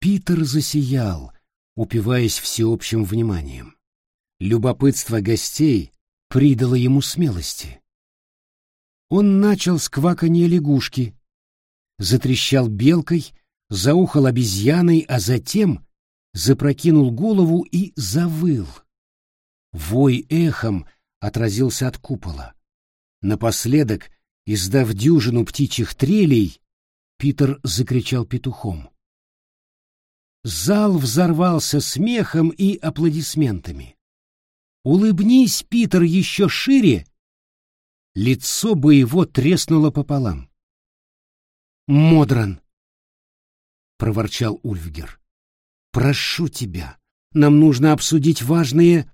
Питер засиял, упиваясь всеобщим вниманием. Любопытство гостей придало ему смелости. Он начал с кваканья лягушки, затрещал белкой, заухал обезьяной, а затем запрокинул голову и завыл. Вой эхом отразился от купола. Напоследок, издав дюжину птичьих трелей, Питер закричал петухом. Зал взорвался смехом и аплодисментами. Улыбнись, Питер, еще шире, лицо бы его треснуло пополам. Модран, проворчал Ульфгер, прошу тебя, нам нужно обсудить важные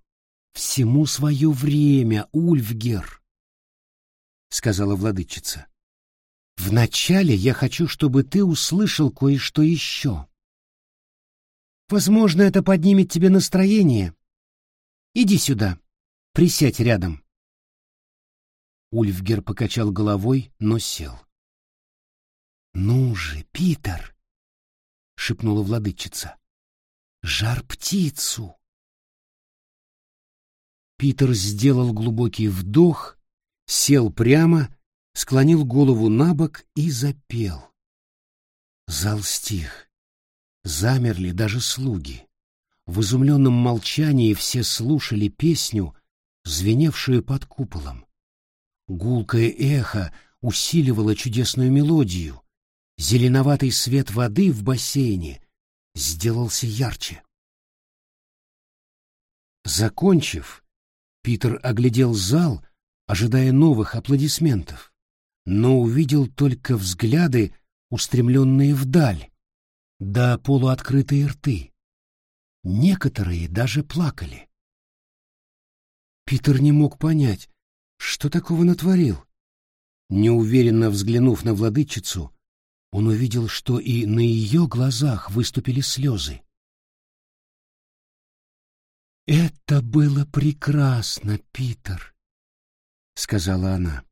всему свое время, Ульфгер, сказала владычица. Вначале я хочу, чтобы ты услышал кое-что еще. Возможно, это поднимет тебе настроение Иди сюда. Присядь рядом. Ульфгер покачал головой, но сел. «Ну же, Питер!» — шепнула владычица. «Жар птицу!» Питер сделал глубокий вдох, сел прямо, склонил голову на бок и запел. Зал стих. Замерли даже слуги. В изумленном молчании все слушали песню, звеневшую под куполом. Гулкое эхо усиливало чудесную мелодию. Зеленоватый свет воды в бассейне сделался ярче. Закончив, Питер оглядел зал, ожидая новых аплодисментов, но увидел только взгляды, устремленные вдаль, да полуоткрытые рты. Некоторые даже плакали. Питер не мог понять, что такого натворил. Неуверенно взглянув на владычицу, он увидел, что и на ее глазах выступили слезы. «Это было прекрасно, Питер», — сказала она.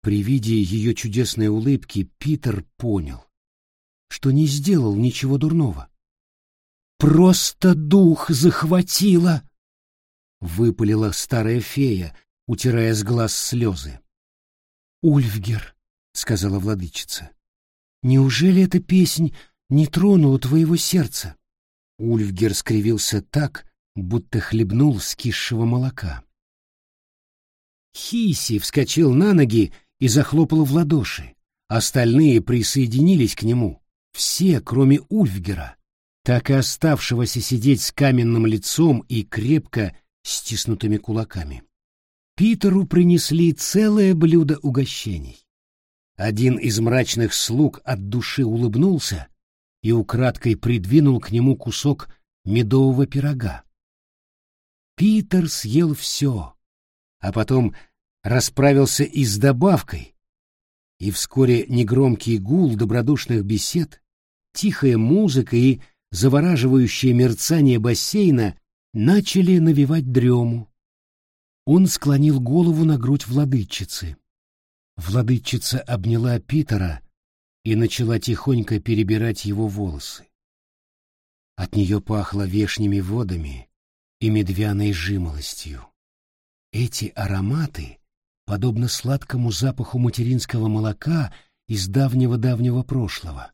При виде ее чудесной улыбки Питер понял, что не сделал ничего дурного. «Просто дух захватило!» — выпалила старая фея, утирая с глаз слезы. «Ульфгер», — сказала владычица, — «неужели эта песнь не тронула твоего сердца?» Ульфгер скривился так, будто хлебнул скисшего молока. Хиси вскочил на ноги и захлопал в ладоши. Остальные присоединились к нему, все, кроме Ульфгера, так и оставшегося сидеть с каменным лицом и крепко стиснутыми кулаками. Питеру принесли целое блюдо угощений. Один из мрачных слуг от души улыбнулся и украдкой придвинул к нему кусок медового пирога. Питер съел все, а потом расправился и с добавкой, и вскоре негромкий гул добродушных бесед, тихая музыка и завораживающее мерцание бассейна начали навевать дрему. Он склонил голову на грудь владычицы. Владычица обняла Питера и начала тихонько перебирать его волосы. От нее пахло вешними водами и медвяной жимолостью. Эти ароматы, подобно сладкому запаху материнского молока из давнего-давнего прошлого,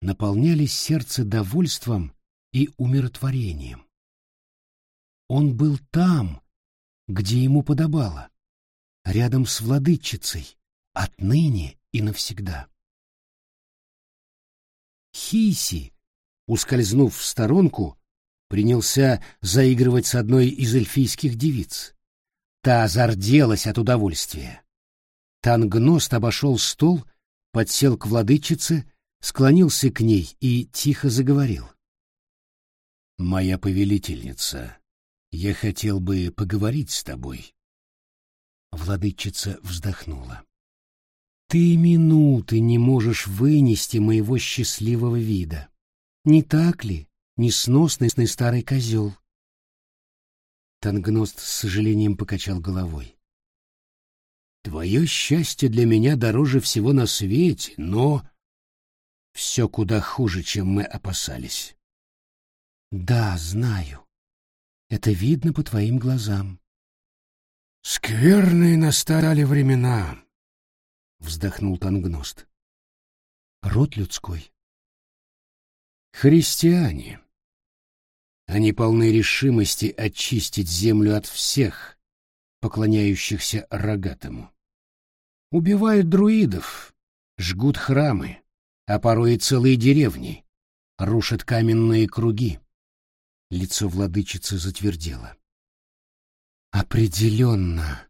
наполняли сердце довольством и умиротворением. Он был там, где ему подобало, рядом с владычицей, отныне и навсегда. Хиси, ускользнув в сторонку, принялся заигрывать с одной из эльфийских девиц. Та зарделась от удовольствия. Тангност обошел стол, подсел к владычице, склонился к ней и тихо заговорил. «Моя повелительница, я хотел бы поговорить с тобой». Владычица вздохнула. «Ты минуты не можешь вынести моего счастливого вида. Не так ли, несносный старый козел?» Тангност с сожалением покачал головой. «Твое счастье для меня дороже всего на свете, но...» «Все куда хуже, чем мы опасались». «Да, знаю. Это видно по твоим глазам». «Скверные настали времена», — вздохнул Тангност. «Род людской». «Христиане», они полны решимости очистить землю от всех, поклоняющихся рогатому. Убивают друидов, жгут храмы, а порой и целые деревни, рушат каменные круги. Лицо владычицы затвердело. Определенно,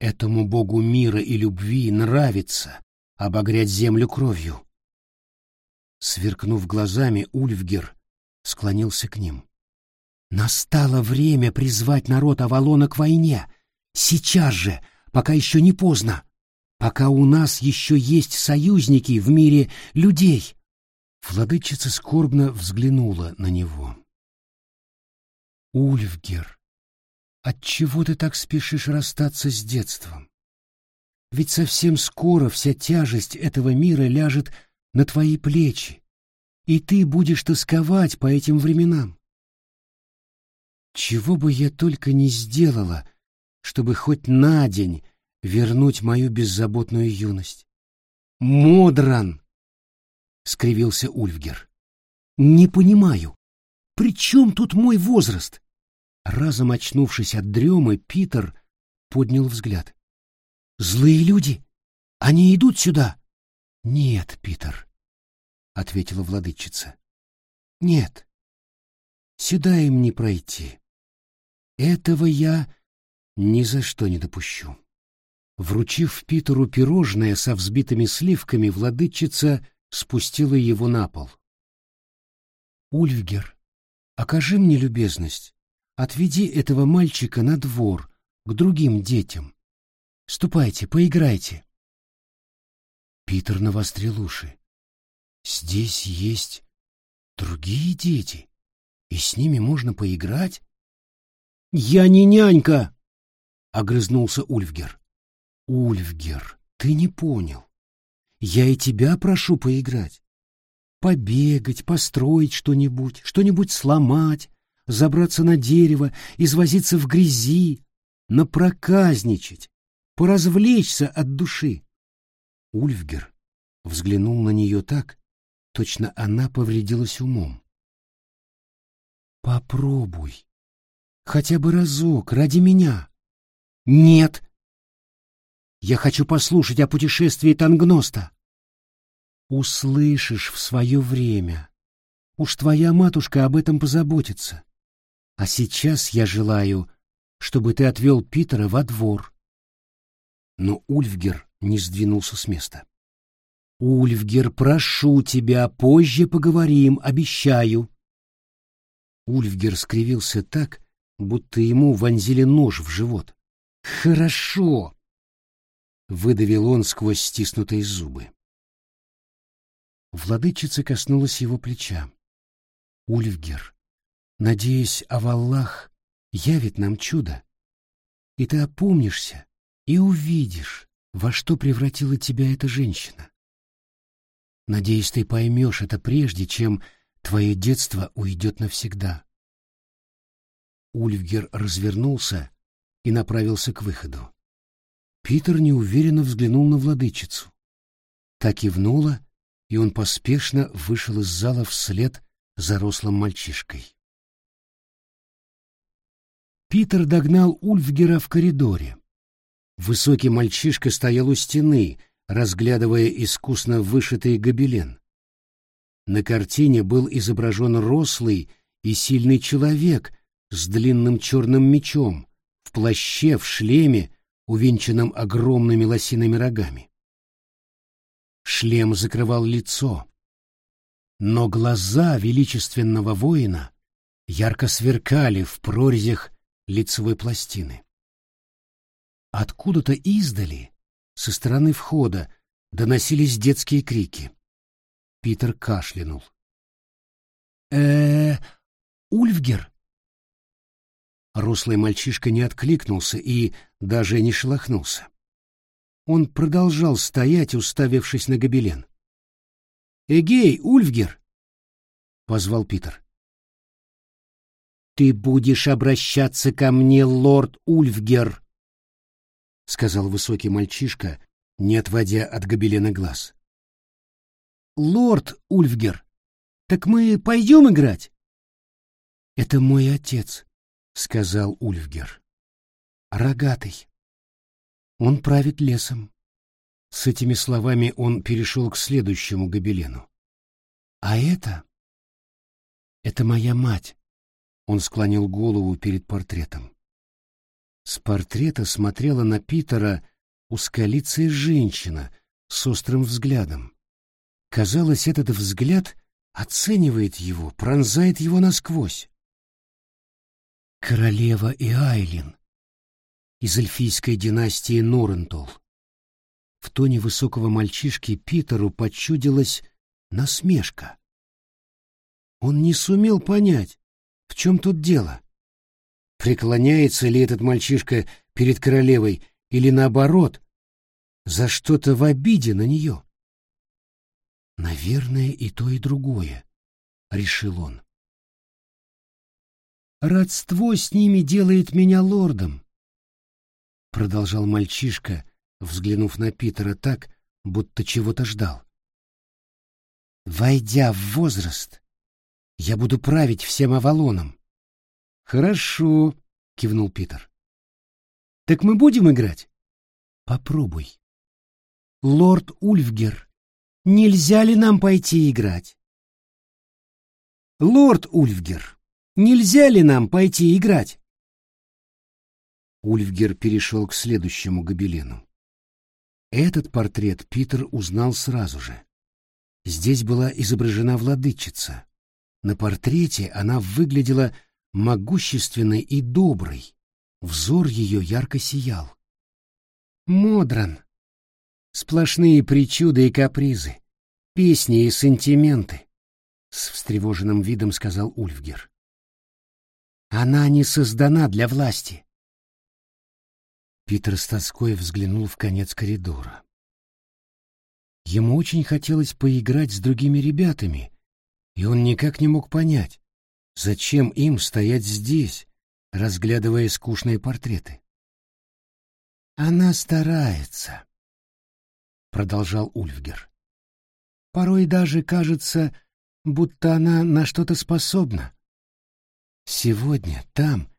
этому богу мира и любви нравится обогрять землю кровью. Сверкнув глазами, Ульфгер склонился к ним. Настало время призвать народ Авалона к войне. Сейчас же, пока еще не поздно. Пока у нас еще есть союзники в мире людей. Владычица скорбно взглянула на него. Ульфгер, отчего ты так спешишь расстаться с детством? Ведь совсем скоро вся тяжесть этого мира ляжет на твои плечи, и ты будешь тосковать по этим временам. Чего бы я только не сделала, чтобы хоть на день вернуть мою беззаботную юность. Модран! — скривился Ульфгер. Не понимаю, при чем тут мой возраст? Разом очнувшись от дремы, Питер поднял взгляд. Злые люди? Они идут сюда? Нет, Питер, — ответила владычица. Нет, сюда им не пройти. Этого я Ни за что не допущу. Вручив Питеру пирожное со взбитыми сливками, владычица спустила его на пол. «Ульфгер, окажи мне любезность. Отведи этого мальчика на двор, к другим детям. Ступайте, поиграйте». Питер навострил уши. «Здесь есть другие дети, и с ними можно поиграть?» «Я не нянька!» — огрызнулся Ульфгер. «Ульфгер, ты не понял. Я и тебя прошу поиграть. Побегать, построить что-нибудь, что-нибудь сломать, забраться на дерево, извозиться в грязи, напроказничать, поразвлечься от души. Ульфгер взглянул на нее так, точно она повредилась умом. «Попробуй. Хотя бы разок, ради меня». «Нет!» «Я хочу послушать о путешествии Тангноста». «Услышишь в свое время. Уж твоя матушка об этом позаботится. А сейчас я желаю, чтобы ты отвел Питера во двор». Но Ульфгер не сдвинулся с места. «Ульфгер, прошу тебя, позже поговорим, обещаю». Ульфгер скривился так, будто ему вонзили нож в живот. «Хорошо!» — выдавил он сквозь стиснутые зубы. Владычица коснулась его плеча. «Ульфгер, надеюсь, Аваллах явит нам чудо, и ты опомнишься и увидишь, во что превратила тебя эта женщина. Надеюсь, ты поймешь это прежде, чем твое детство уйдет навсегда. Ульфгер развернулся и направился к выходу. Питер неуверенно взглянул на владычицу. Так кивнула, и он поспешно вышел из зала вслед за рослым мальчишкой. Питер догнал Ульфгера в коридоре. Высокий мальчишка стоял у стены, разглядывая искусно вышитый гобелен. На картине был изображен рослый и сильный человек с длинным черным мечом, в плаще, в шлеме, увенчанном огромными лосиными рогами. Шлем закрывал лицо, но глаза величественного воина ярко сверкали в прорезях лицевой пластины. Откуда-то издали, со стороны входа, доносились детские крики. Питер кашлянул. э, -э Ульфгер!» Рослый мальчишка не откликнулся и даже не шелохнулся. Он продолжал стоять, уставившись на гобелен. «Эгей, Ульфгер!» — позвал Питер. «Ты будешь обращаться ко мне, лорд Ульфгер!» — сказал высокий мальчишка, не отводя от гобелена глаз. «Лорд Ульфгер, так мы пойдем играть?» «Это мой отец», — сказал Ульфгер. «Рогатый. Он правит лесом». С этими словами он перешел к следующему гобелену. «А это? Это моя мать», — он склонил голову перед портретом. С портрета смотрела на Питера узколицая женщина с острым взглядом. Казалось, этот взгляд оценивает его, пронзает его насквозь. Королева Иайлин из эльфийской династии Норентол. В тоне высокого мальчишки Питеру почудилась насмешка. Он не сумел понять, в чем тут дело. Преклоняется ли этот мальчишка перед королевой или наоборот, за что-то в обиде на нее? Наверное, и то, и другое, — решил он. Родство с ними делает меня лордом, — продолжал мальчишка, взглянув на Питера так, будто чего-то ждал. Войдя в возраст, я буду править всем Авалоном. Хорошо, кивнул Питер. Так мы будем играть? Попробуй. Лорд Ульфгер, нельзя ли нам пойти играть? Лорд Ульфгер, нельзя ли нам пойти играть? Ульфгер перешел к следующему гобелену. Этот портрет Питер узнал сразу же. Здесь была изображена владычица. На портрете она выглядела могущественной и доброй. Взор ее ярко сиял. Модран. Сплошные причуды и капризы, песни и сантименты, — с встревоженным видом сказал Ульфгер. Она не создана для власти. Питер с тоской взглянул в конец коридора. Ему очень хотелось поиграть с другими ребятами, и он никак не мог понять, зачем им стоять здесь, разглядывая скучные портреты. «Она старается», — продолжал Ульфгер. «Порой даже кажется, будто она на что-то способна. Сегодня, там,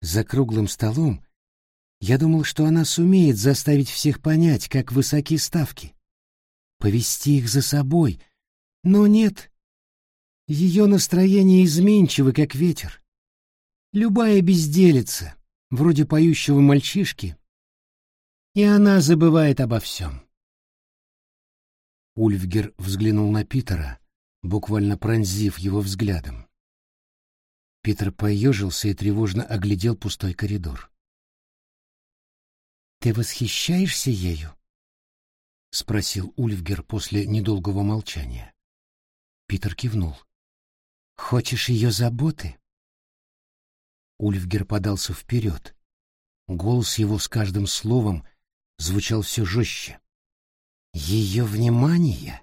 за круглым столом, я думал, что она сумеет заставить всех понять, как высоки ставки, повести их за собой, но нет. Ее настроение изменчиво, как ветер. Любая безделица, вроде поющего мальчишки, и она забывает обо всем. Ульфгер взглянул на Питера, буквально пронзив его взглядом. Питер поежился и тревожно оглядел пустой коридор. «Ты восхищаешься ею?» — спросил Ульфгер после недолгого молчания. Питер кивнул. «Хочешь ее заботы?» Ульфгер подался вперед. Голос его с каждым словом звучал все жестче. «Ее внимание?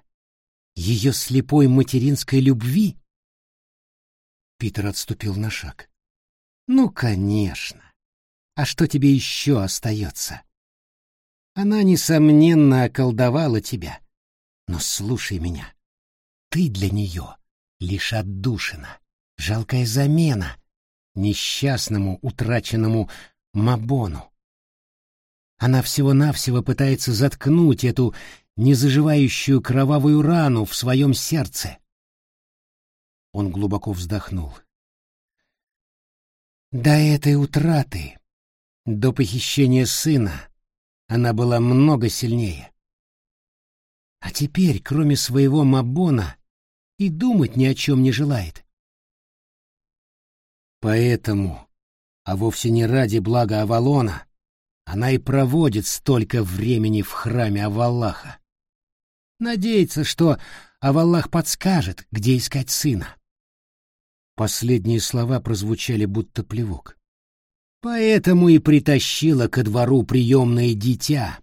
Ее слепой материнской любви?» Питер отступил на шаг. «Ну, конечно. А что тебе еще остается? Она, несомненно, околдовала тебя. Но слушай меня. Ты для нее лишь отдушина, жалкая замена несчастному, утраченному Мабону. Она всего-навсего пытается заткнуть эту незаживающую кровавую рану в своем сердце. Он глубоко вздохнул. До этой утраты до похищения сына она была много сильнее. А теперь, кроме своего Мабона, и думать ни о чем не желает. Поэтому, а вовсе не ради блага Авалона, она и проводит столько времени в храме Аваллаха. Надеется, что Аваллах подскажет, где искать сына. Последние слова прозвучали будто плевок. Поэтому и притащила ко двору приемное дитя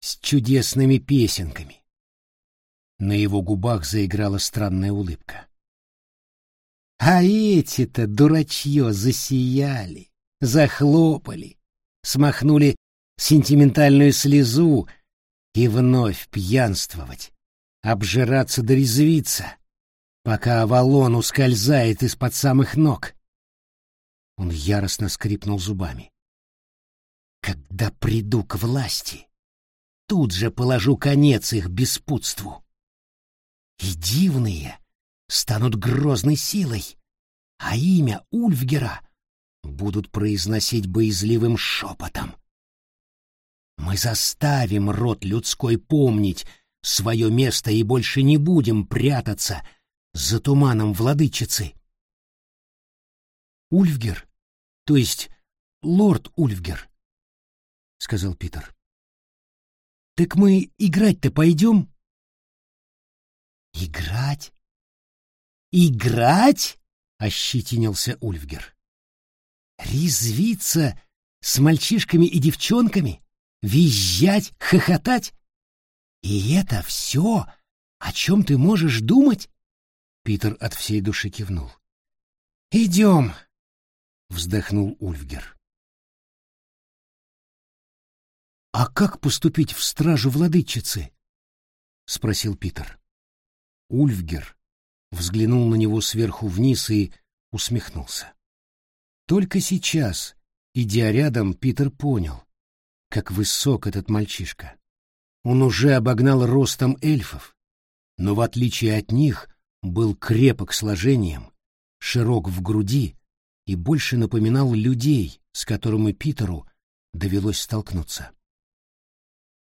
с чудесными песенками. На его губах заиграла странная улыбка. А эти-то дурачье засияли, захлопали, смахнули сентиментальную слезу и вновь пьянствовать, обжираться да резвиться, пока Авалон ускользает из-под самых ног. Он яростно скрипнул зубами. Когда приду к власти, тут же положу конец их беспутству. И дивные станут грозной силой, а имя Ульфгера будут произносить боязливым шепотом. Мы заставим род людской помнить свое место и больше не будем прятаться за туманом владычицы. Ульфгер, то есть лорд Ульфгер, — сказал Питер. — Так мы играть-то пойдем? — Играть? Играть? — ощетинился Ульфгер. — Резвиться с мальчишками и девчонками? Визжать, хохотать? И это все, о чем ты можешь думать? Питер от всей души кивнул. «Идем!» Вздохнул Ульфгер. А как поступить в стражу владычицы? спросил Питер. Ульфгер взглянул на него сверху вниз и усмехнулся. Только сейчас, идя рядом, Питер понял, как высок этот мальчишка. Он уже обогнал ростом эльфов, но в отличие от них был крепок сложением, широк в груди и больше напоминал людей, с которыми Питеру довелось столкнуться.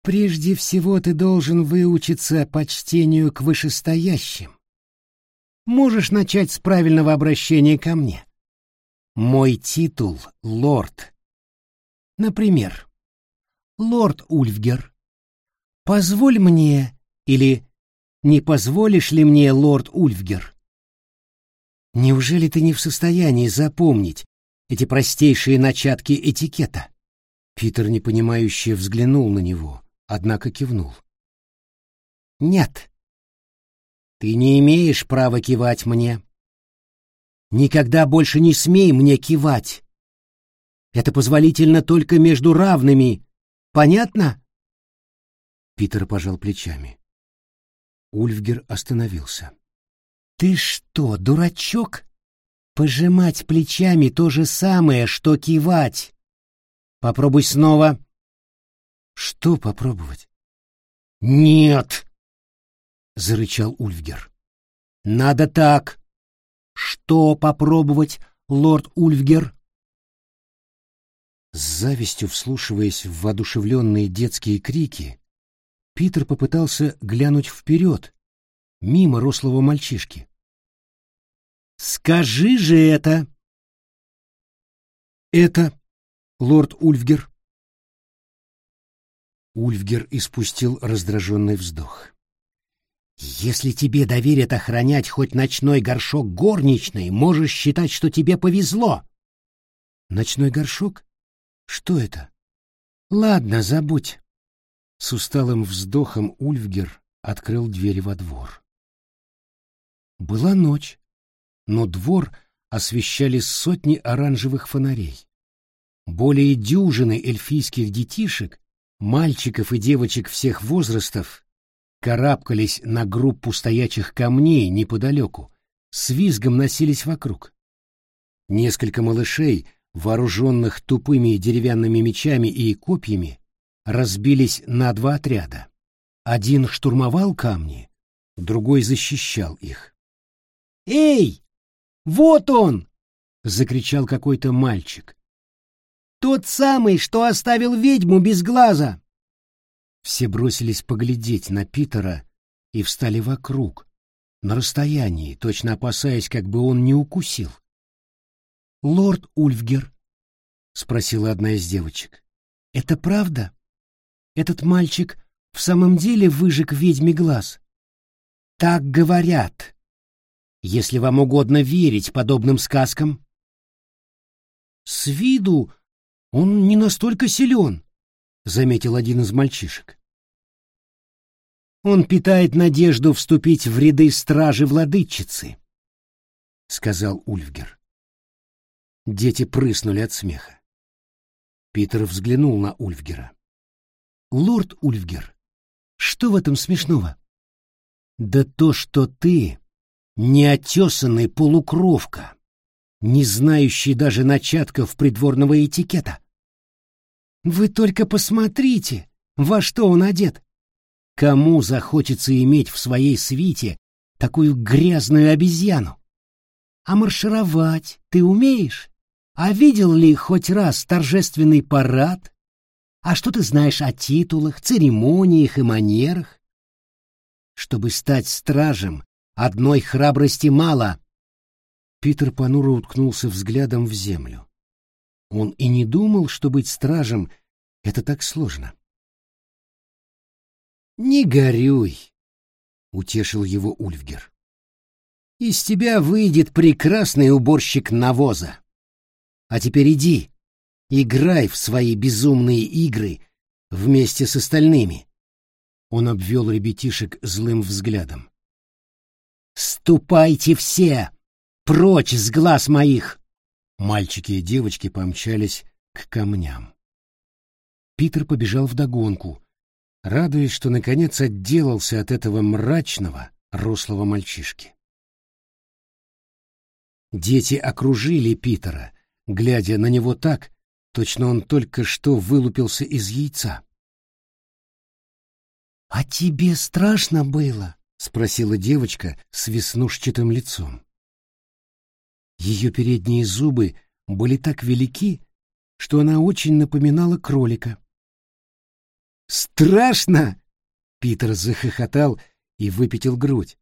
Прежде всего ты должен выучиться почтению к вышестоящим. Можешь начать с правильного обращения ко мне. Мой титул — лорд. Например, лорд Ульфгер, позволь мне или не позволишь ли мне, лорд Ульфгер? Неужели ты не в состоянии запомнить эти простейшие начатки этикета? Питер непонимающе взглянул на него, однако кивнул. Нет. Ты не имеешь права кивать мне. Никогда больше не смей мне кивать. Это позволительно только между равными. Понятно? Питер пожал плечами. Ульфгер остановился. «Ты что, дурачок? Пожимать плечами то же самое, что кивать. Попробуй снова». «Что попробовать?» «Нет!» — зарычал Ульфгер. «Надо так. Что попробовать, лорд Ульфгер?» С завистью вслушиваясь в воодушевленные детские крики, Питер попытался глянуть вперед, мимо рослого мальчишки. «Скажи же это!» «Это, лорд Ульфгер». Ульфгер испустил раздраженный вздох. «Если тебе доверят охранять хоть ночной горшок горничной, можешь считать, что тебе повезло». «Ночной горшок? Что это?» «Ладно, забудь. С усталым вздохом Ульфгер открыл дверь во двор. Была ночь, но двор освещали сотни оранжевых фонарей. Более дюжины эльфийских детишек, мальчиков и девочек всех возрастов, карабкались на группу стоячих камней неподалеку, с визгом носились вокруг. Несколько малышей, вооруженных тупыми деревянными мечами и копьями, разбились на два отряда. Один штурмовал камни, другой защищал их. «Эй, вот он!» — закричал какой-то мальчик. «Тот самый, что оставил ведьму без глаза!» Все бросились поглядеть на Питера и встали вокруг, на расстоянии, точно опасаясь, как бы он не укусил. «Лорд Ульфгер», — спросила одна из девочек, — «это правда?» Этот мальчик в самом деле выжег ведьме глаз. Так говорят, если вам угодно верить подобным сказкам. С виду он не настолько силен, заметил один из мальчишек. Он питает надежду вступить в ряды стражи владычицы, сказал Ульфгер. Дети прыснули от смеха. Питер взглянул на Ульфгера. Лорд Ульфгер, что в этом смешного? Да то, что ты неотесанный полукровка, не знающий даже начатков придворного этикета. Вы только посмотрите, во что он одет. Кому захочется иметь в своей свите такую грязную обезьяну? А маршировать ты умеешь? А видел ли хоть раз торжественный парад а что ты знаешь о титулах, церемониях и манерах? Чтобы стать стражем, одной храбрости мало. Питер понуро уткнулся взглядом в землю. Он и не думал, что быть стражем — это так сложно. «Не горюй», — утешил его Ульфгер. «Из тебя выйдет прекрасный уборщик навоза. А теперь иди, Играй в свои безумные игры вместе с остальными. Он обвел ребятишек злым взглядом. «Ступайте все! Прочь с глаз моих!» Мальчики и девочки помчались к камням. Питер побежал вдогонку, радуясь, что наконец отделался от этого мрачного, рослого мальчишки. Дети окружили Питера, глядя на него так, Точно он только что вылупился из яйца. «А тебе страшно было?» — спросила девочка с веснушчатым лицом. Ее передние зубы были так велики, что она очень напоминала кролика. «Страшно!» — Питер захохотал и выпятил грудь.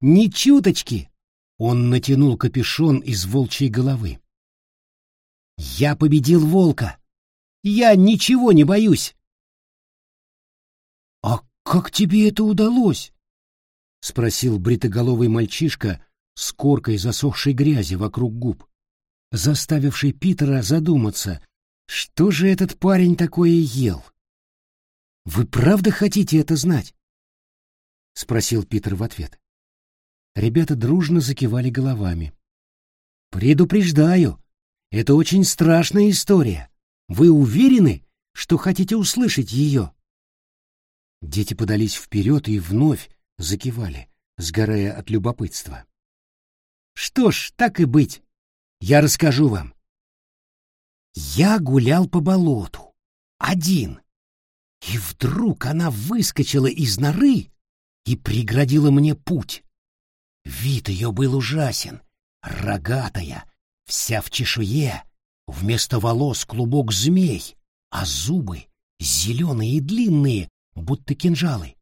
«Ни чуточки!» — он натянул капюшон из волчьей головы. «Я победил волка! Я ничего не боюсь!» «А как тебе это удалось?» — спросил бритоголовый мальчишка с коркой засохшей грязи вокруг губ, заставивший Питера задуматься, что же этот парень такое ел. «Вы правда хотите это знать?» — спросил Питер в ответ. Ребята дружно закивали головами. «Предупреждаю, это очень страшная история. Вы уверены, что хотите услышать ее?» Дети подались вперед и вновь закивали, сгорая от любопытства. «Что ж, так и быть. Я расскажу вам. Я гулял по болоту, один, и вдруг она выскочила из норы и преградила мне путь. Вид ее был ужасен, рогатая, вся в чешуе, вместо волос клубок змей, а зубы зеленые и длинные, будто кинжалы.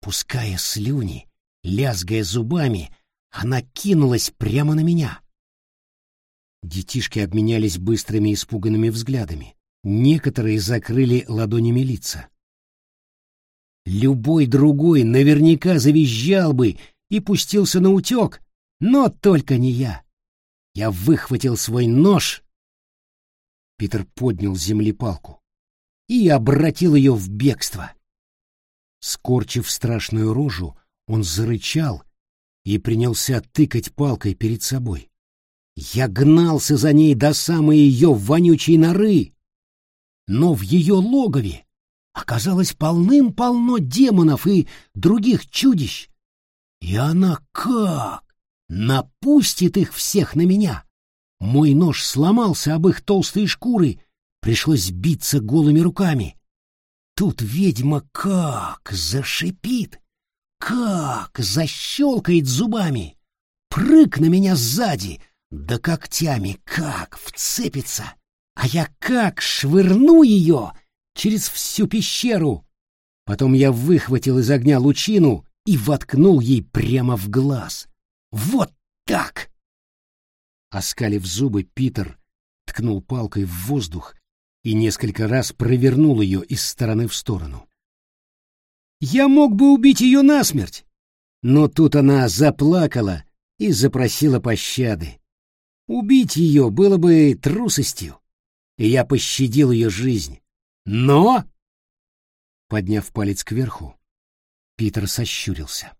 Пуская слюни, лязгая зубами, она кинулась прямо на меня. Детишки обменялись быстрыми испуганными взглядами. Некоторые закрыли ладонями лица. Любой другой наверняка завизжал бы и пустился на утек, но только не я. Я выхватил свой нож. Питер поднял с и обратил ее в бегство. Скорчив страшную рожу, он зарычал и принялся тыкать палкой перед собой. Я гнался за ней до самой ее вонючей норы, но в ее логове оказалось полным-полно демонов и других чудищ, и она как? Напустит их всех на меня. Мой нож сломался об их толстые шкуры, пришлось биться голыми руками. Тут ведьма как зашипит, как защелкает зубами, прыг на меня сзади, да когтями как вцепится, а я как швырну ее через всю пещеру. Потом я выхватил из огня лучину и воткнул ей прямо в глаз. Вот так! Оскалив зубы, Питер ткнул палкой в воздух и несколько раз провернул ее из стороны в сторону. Я мог бы убить ее насмерть, но тут она заплакала и запросила пощады. Убить ее было бы трусостью, и я пощадил ее жизнь. Но, подняв палец кверху, Питер сощурился.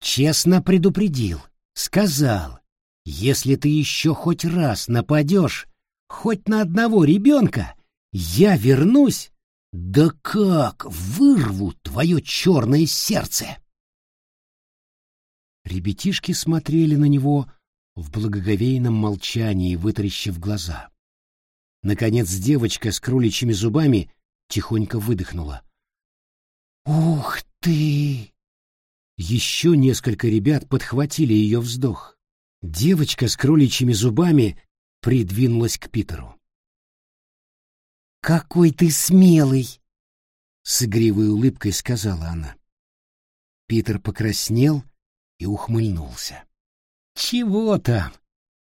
Честно предупредил, сказал, если ты еще хоть раз нападешь хоть на одного ребенка, я вернусь, да как вырву твое черное сердце! Ребятишки смотрели на него в благоговейном молчании, вытаращив глаза. Наконец девочка с кроличьими зубами тихонько выдохнула. «Ух ты!» Еще несколько ребят подхватили ее вздох. Девочка с кроличьими зубами придвинулась к Питеру. «Какой ты смелый!» — с игривой улыбкой сказала она. Питер покраснел и ухмыльнулся. «Чего там?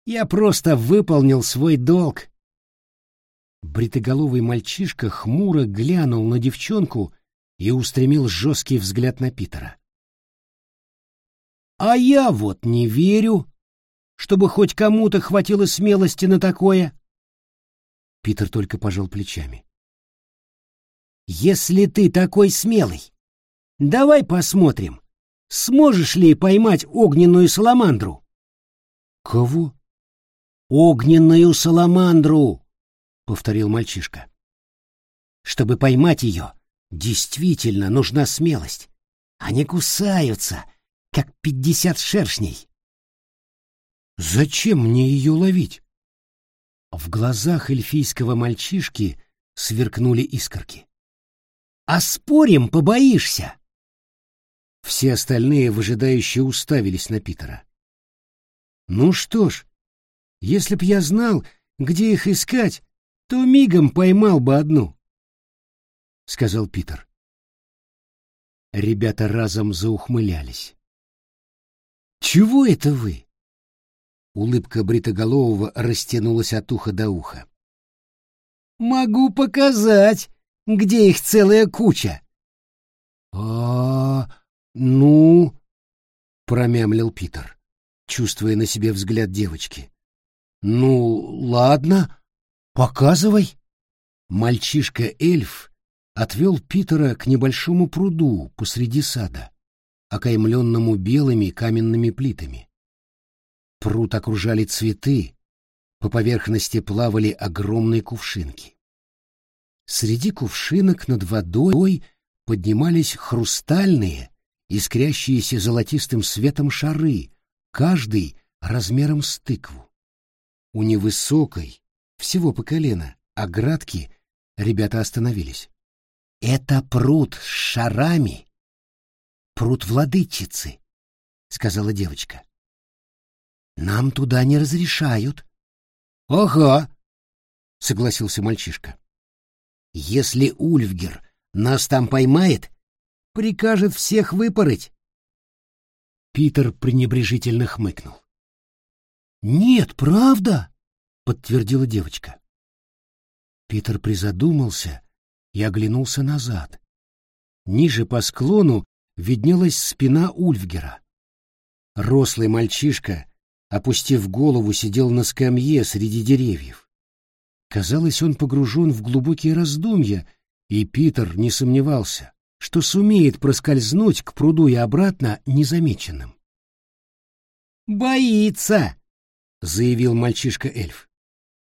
Я просто выполнил свой долг!» Бритоголовый мальчишка хмуро глянул на девчонку и устремил жесткий взгляд на Питера. «А я вот не верю, чтобы хоть кому-то хватило смелости на такое!» Питер только пожал плечами. «Если ты такой смелый, давай посмотрим, сможешь ли поймать огненную саламандру?» «Кого?» «Огненную саламандру!» — повторил мальчишка. «Чтобы поймать ее, действительно нужна смелость. Они кусаются, как пятьдесят шершней». «Зачем мне ее ловить?» В глазах эльфийского мальчишки сверкнули искорки. «А спорим, побоишься!» Все остальные выжидающие уставились на Питера. «Ну что ж, если б я знал, где их искать, то мигом поймал бы одну, — сказал Питер. Ребята разом заухмылялись. «Чего это вы?» Улыбка Бритоголового растянулась от уха до уха. «Могу показать, где их целая куча». «А, ну...» — промямлил Питер, чувствуя на себе взгляд девочки. «Ну, ладно, показывай». Мальчишка-эльф отвел Питера к небольшому пруду посреди сада, окаймленному белыми каменными плитами. Пруд окружали цветы, по поверхности плавали огромные кувшинки. Среди кувшинок над водой поднимались хрустальные, искрящиеся золотистым светом шары, каждый размером с тыкву. У невысокой, всего по колено, оградки ребята остановились. «Это пруд с шарами, пруд владычицы», — сказала девочка. «Нам туда не разрешают». «Ага», — согласился мальчишка. «Если Ульфгер нас там поймает, прикажет всех выпороть». Питер пренебрежительно хмыкнул. «Нет, правда?» — подтвердила девочка. Питер призадумался и оглянулся назад. Ниже по склону виднелась спина Ульфгера. Рослый мальчишка, опустив голову, сидел на скамье среди деревьев. Казалось, он погружен в глубокие раздумья, и Питер не сомневался, что сумеет проскользнуть к пруду и обратно незамеченным. «Боится!» — заявил мальчишка-эльф.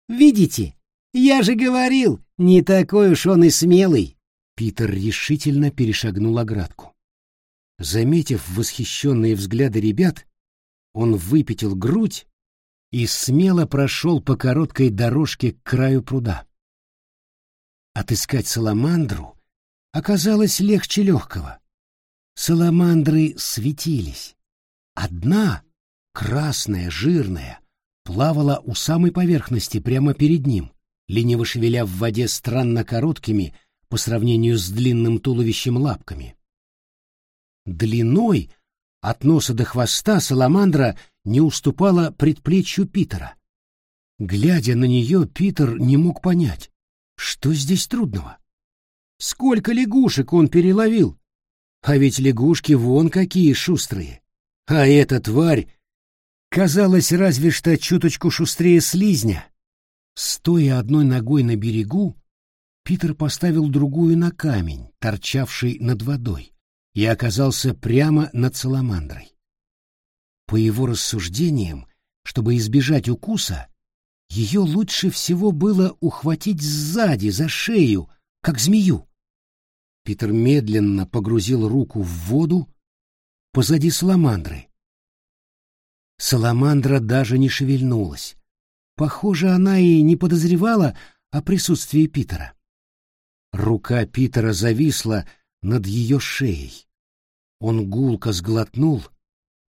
«Видите, я же говорил, не такой уж он и смелый!» Питер решительно перешагнул оградку. Заметив восхищенные взгляды ребят, он выпятил грудь и смело прошел по короткой дорожке к краю пруда. Отыскать саламандру оказалось легче легкого. Саламандры светились. Одна, красная, жирная, плавала у самой поверхности прямо перед ним, лениво шевеля в воде странно короткими по сравнению с длинным туловищем лапками. Длиной от носа до хвоста саламандра не уступала предплечью Питера. Глядя на нее, Питер не мог понять, что здесь трудного. Сколько лягушек он переловил? А ведь лягушки вон какие шустрые. А эта тварь казалась разве что чуточку шустрее слизня. Стоя одной ногой на берегу, Питер поставил другую на камень, торчавший над водой, и оказался прямо над саламандрой. По его рассуждениям, чтобы избежать укуса, ее лучше всего было ухватить сзади, за шею, как змею. Питер медленно погрузил руку в воду позади саламандры Саламандра даже не шевельнулась. Похоже, она и не подозревала о присутствии Питера. Рука Питера зависла над ее шеей. Он гулко сглотнул,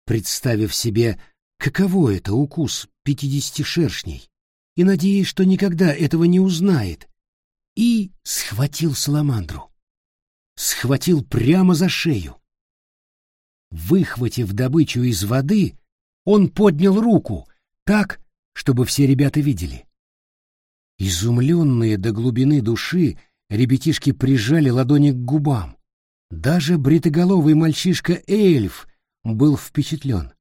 представив себе, каково это укус пятидесяти шершней, и надеясь, что никогда этого не узнает, и схватил саламандру. Схватил прямо за шею. Выхватив добычу из воды, он поднял руку, так, чтобы все ребята видели. Изумленные до глубины души, ребятишки прижали ладони к губам. Даже бритоголовый мальчишка-эльф был впечатлен.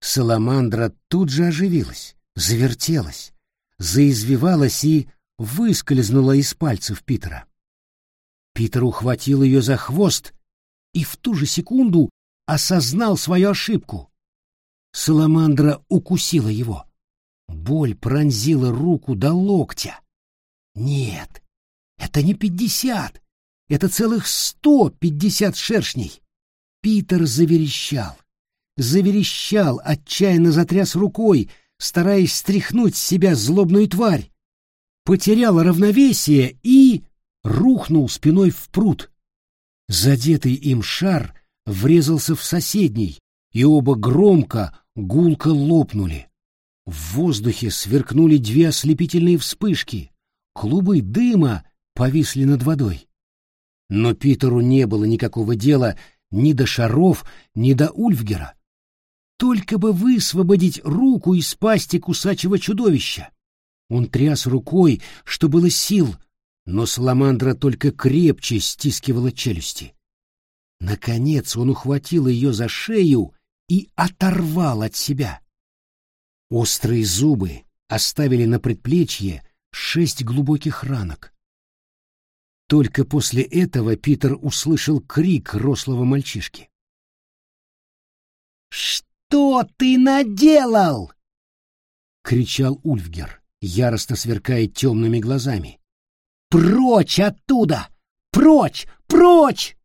Саламандра тут же оживилась, завертелась, заизвивалась и выскользнула из пальцев Питера. Питер ухватил ее за хвост и в ту же секунду осознал свою ошибку. Саламандра укусила его. Боль пронзила руку до локтя. Нет, это не пятьдесят, это целых сто пятьдесят шершней. Питер заверещал. Заверещал, отчаянно затряс рукой, стараясь стряхнуть с себя злобную тварь. Потерял равновесие и рухнул спиной в пруд. Задетый им шар врезался в соседний, и оба громко, гулко лопнули. В воздухе сверкнули две ослепительные вспышки. клубы дыма повисли над водой. Но Питеру не было никакого дела ни до шаров, ни до Ульфгера. Только бы высвободить руку из пасти кусачего чудовища. Он тряс рукой, что было сил, но Саламандра только крепче стискивала челюсти. Наконец он ухватил ее за шею и оторвал от себя. Острые зубы оставили на предплечье шесть глубоких ранок. Только после этого Питер услышал крик рослого мальчишки. «Что ты наделал?» — кричал Ульфгер, яростно сверкая темными глазами. «Прочь оттуда! Прочь! Прочь!»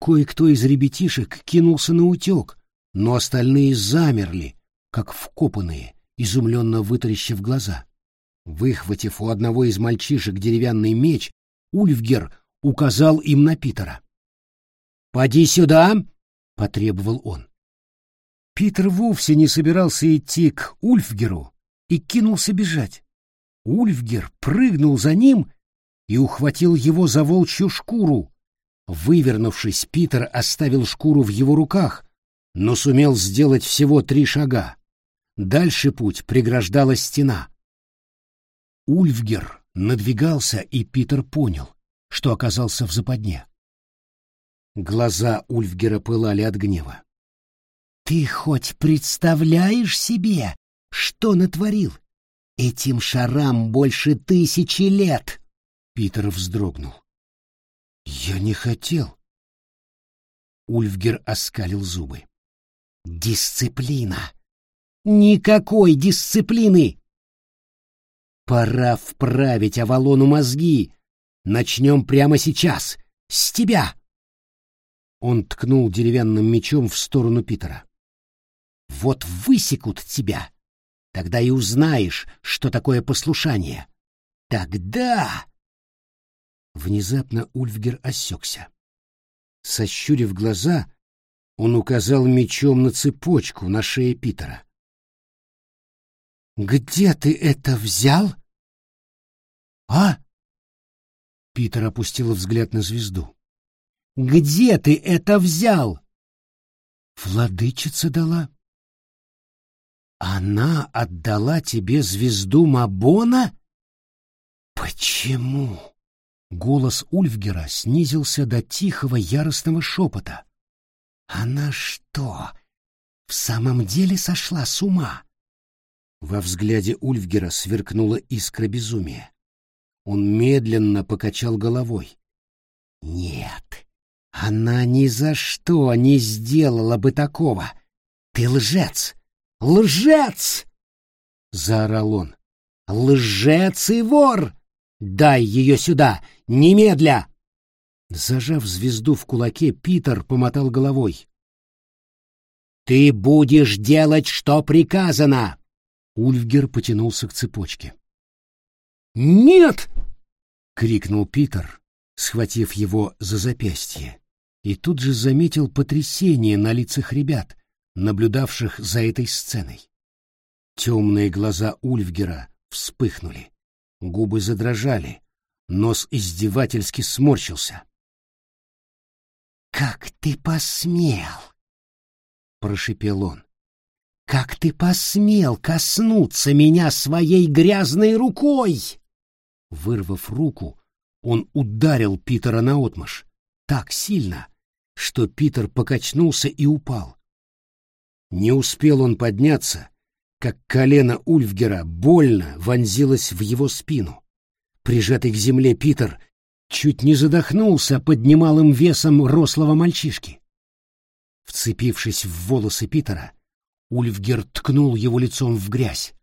Кое-кто из ребятишек кинулся на утек, но остальные замерли, как вкопанные, изумленно вытаращив глаза. Выхватив у одного из мальчишек деревянный меч, Ульфгер указал им на Питера. «Поди сюда!» — потребовал он. Питер вовсе не собирался идти к Ульфгеру и кинулся бежать. Ульфгер прыгнул за ним и ухватил его за волчью шкуру. Вывернувшись, Питер оставил шкуру в его руках, но сумел сделать всего три шага. Дальше путь преграждала стена. Ульфгер надвигался, и Питер понял, что оказался в западне. Глаза Ульфгера пылали от гнева. «Ты хоть представляешь себе, что натворил? Этим шарам больше тысячи лет!» Питер вздрогнул. «Я не хотел». Ульфгер оскалил зубы. «Дисциплина! Никакой дисциплины! Пора вправить Авалону мозги. Начнем прямо сейчас. С тебя!» Он ткнул деревянным мечом в сторону Питера. «Вот высекут тебя, тогда и узнаешь, что такое послушание. Тогда...» Внезапно Ульфгер осекся. Сощурив глаза, он указал мечом на цепочку на шее Питера. «Где ты это взял?» «А?» Питер опустил взгляд на звезду. «Где ты это взял?» «Владычица дала». «Она отдала тебе звезду Мабона?» «Почему?» Голос Ульфгера снизился до тихого яростного шепота. «Она что, в самом деле сошла с ума?» Во взгляде Ульфгера сверкнула искра безумия. Он медленно покачал головой. «Нет, она ни за что не сделала бы такого. Ты лжец! Лжец!» — заорал он. «Лжец и вор! Дай ее сюда! Немедля!» Зажав звезду в кулаке, Питер помотал головой. «Ты будешь делать, что приказано!» Ульфгер потянулся к цепочке. «Нет!» — крикнул Питер, схватив его за запястье, и тут же заметил потрясение на лицах ребят, наблюдавших за этой сценой. Темные глаза Ульфгера вспыхнули, губы задрожали, нос издевательски сморщился. «Как ты посмел!» — прошипел он. Как ты посмел коснуться меня своей грязной рукой? Вырвав руку, он ударил Питера наотмашь так сильно, что Питер покачнулся и упал. Не успел он подняться, как колено Ульфгера больно вонзилось в его спину. Прижатый к земле Питер чуть не задохнулся под немалым весом рослого мальчишки. Вцепившись в волосы Питера, Ульфгер ткнул его лицом в грязь.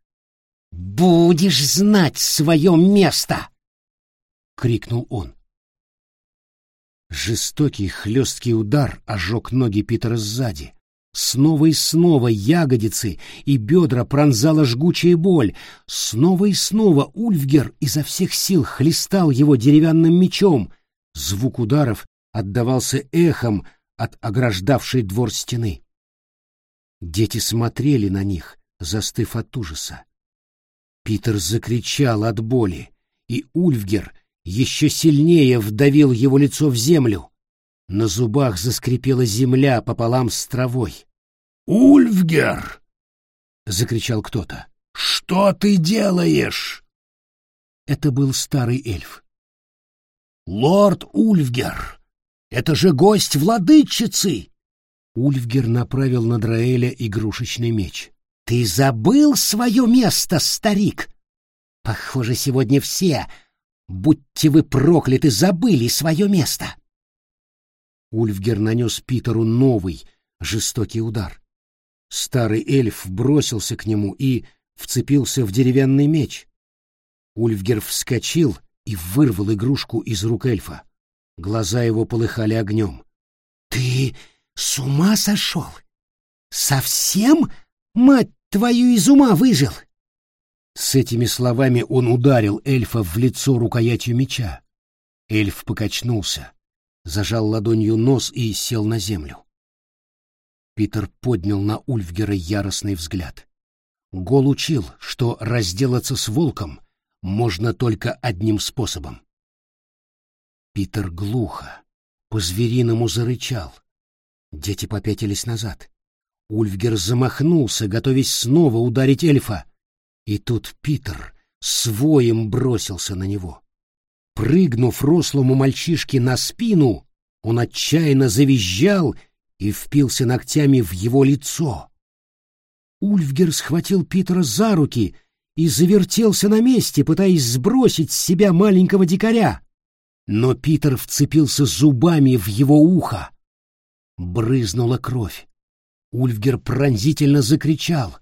«Будешь знать свое место!» — крикнул он. Жестокий хлесткий удар ожег ноги Питера сзади. Снова и снова ягодицы и бедра пронзала жгучая боль. Снова и снова Ульфгер изо всех сил хлестал его деревянным мечом. Звук ударов отдавался эхом от ограждавшей двор стены. Дети смотрели на них, застыв от ужаса. Питер закричал от боли. и Ульфгер еще сильнее вдавил его лицо в землю. На зубах заскрипела земля пополам с травой. «Ульфгер!» — закричал кто-то. «Что ты делаешь?» Это был старый эльф. «Лорд Ульфгер! Это же гость владычицы!» Ульфгер направил на Драэля игрушечный меч. «Ты забыл свое место, старик? Похоже, сегодня все, будьте вы прокляты, забыли свое место!» Ульфгер нанес Питеру новый, жестокий удар. Старый эльф бросился к нему и вцепился в деревянный меч. Ульфгер вскочил и вырвал игрушку из рук эльфа. Глаза его полыхали огнем. «Ты с ума сошел? Совсем, мать твою, из ума выжил?» С этими словами он ударил эльфа в лицо рукоятью меча. Эльф покачнулся, зажал ладонью нос и сел на землю. Питер поднял на Ульфгера яростный взгляд. Гол учил, что разделаться с волком можно только одним способом. Питер глухо, по-звериному зарычал. Дети попятились назад. Ульфгер замахнулся, готовясь снова ударить эльфа. И тут Питер своим бросился на него. Прыгнув рослому мальчишке на спину, он отчаянно завизжал и впился ногтями в его лицо. Ульфгер схватил Питера за руки и завертелся на месте, пытаясь сбросить с себя маленького дикаря. Но Питер вцепился зубами в его ухо. Брызнула кровь. Ульфгер пронзительно закричал.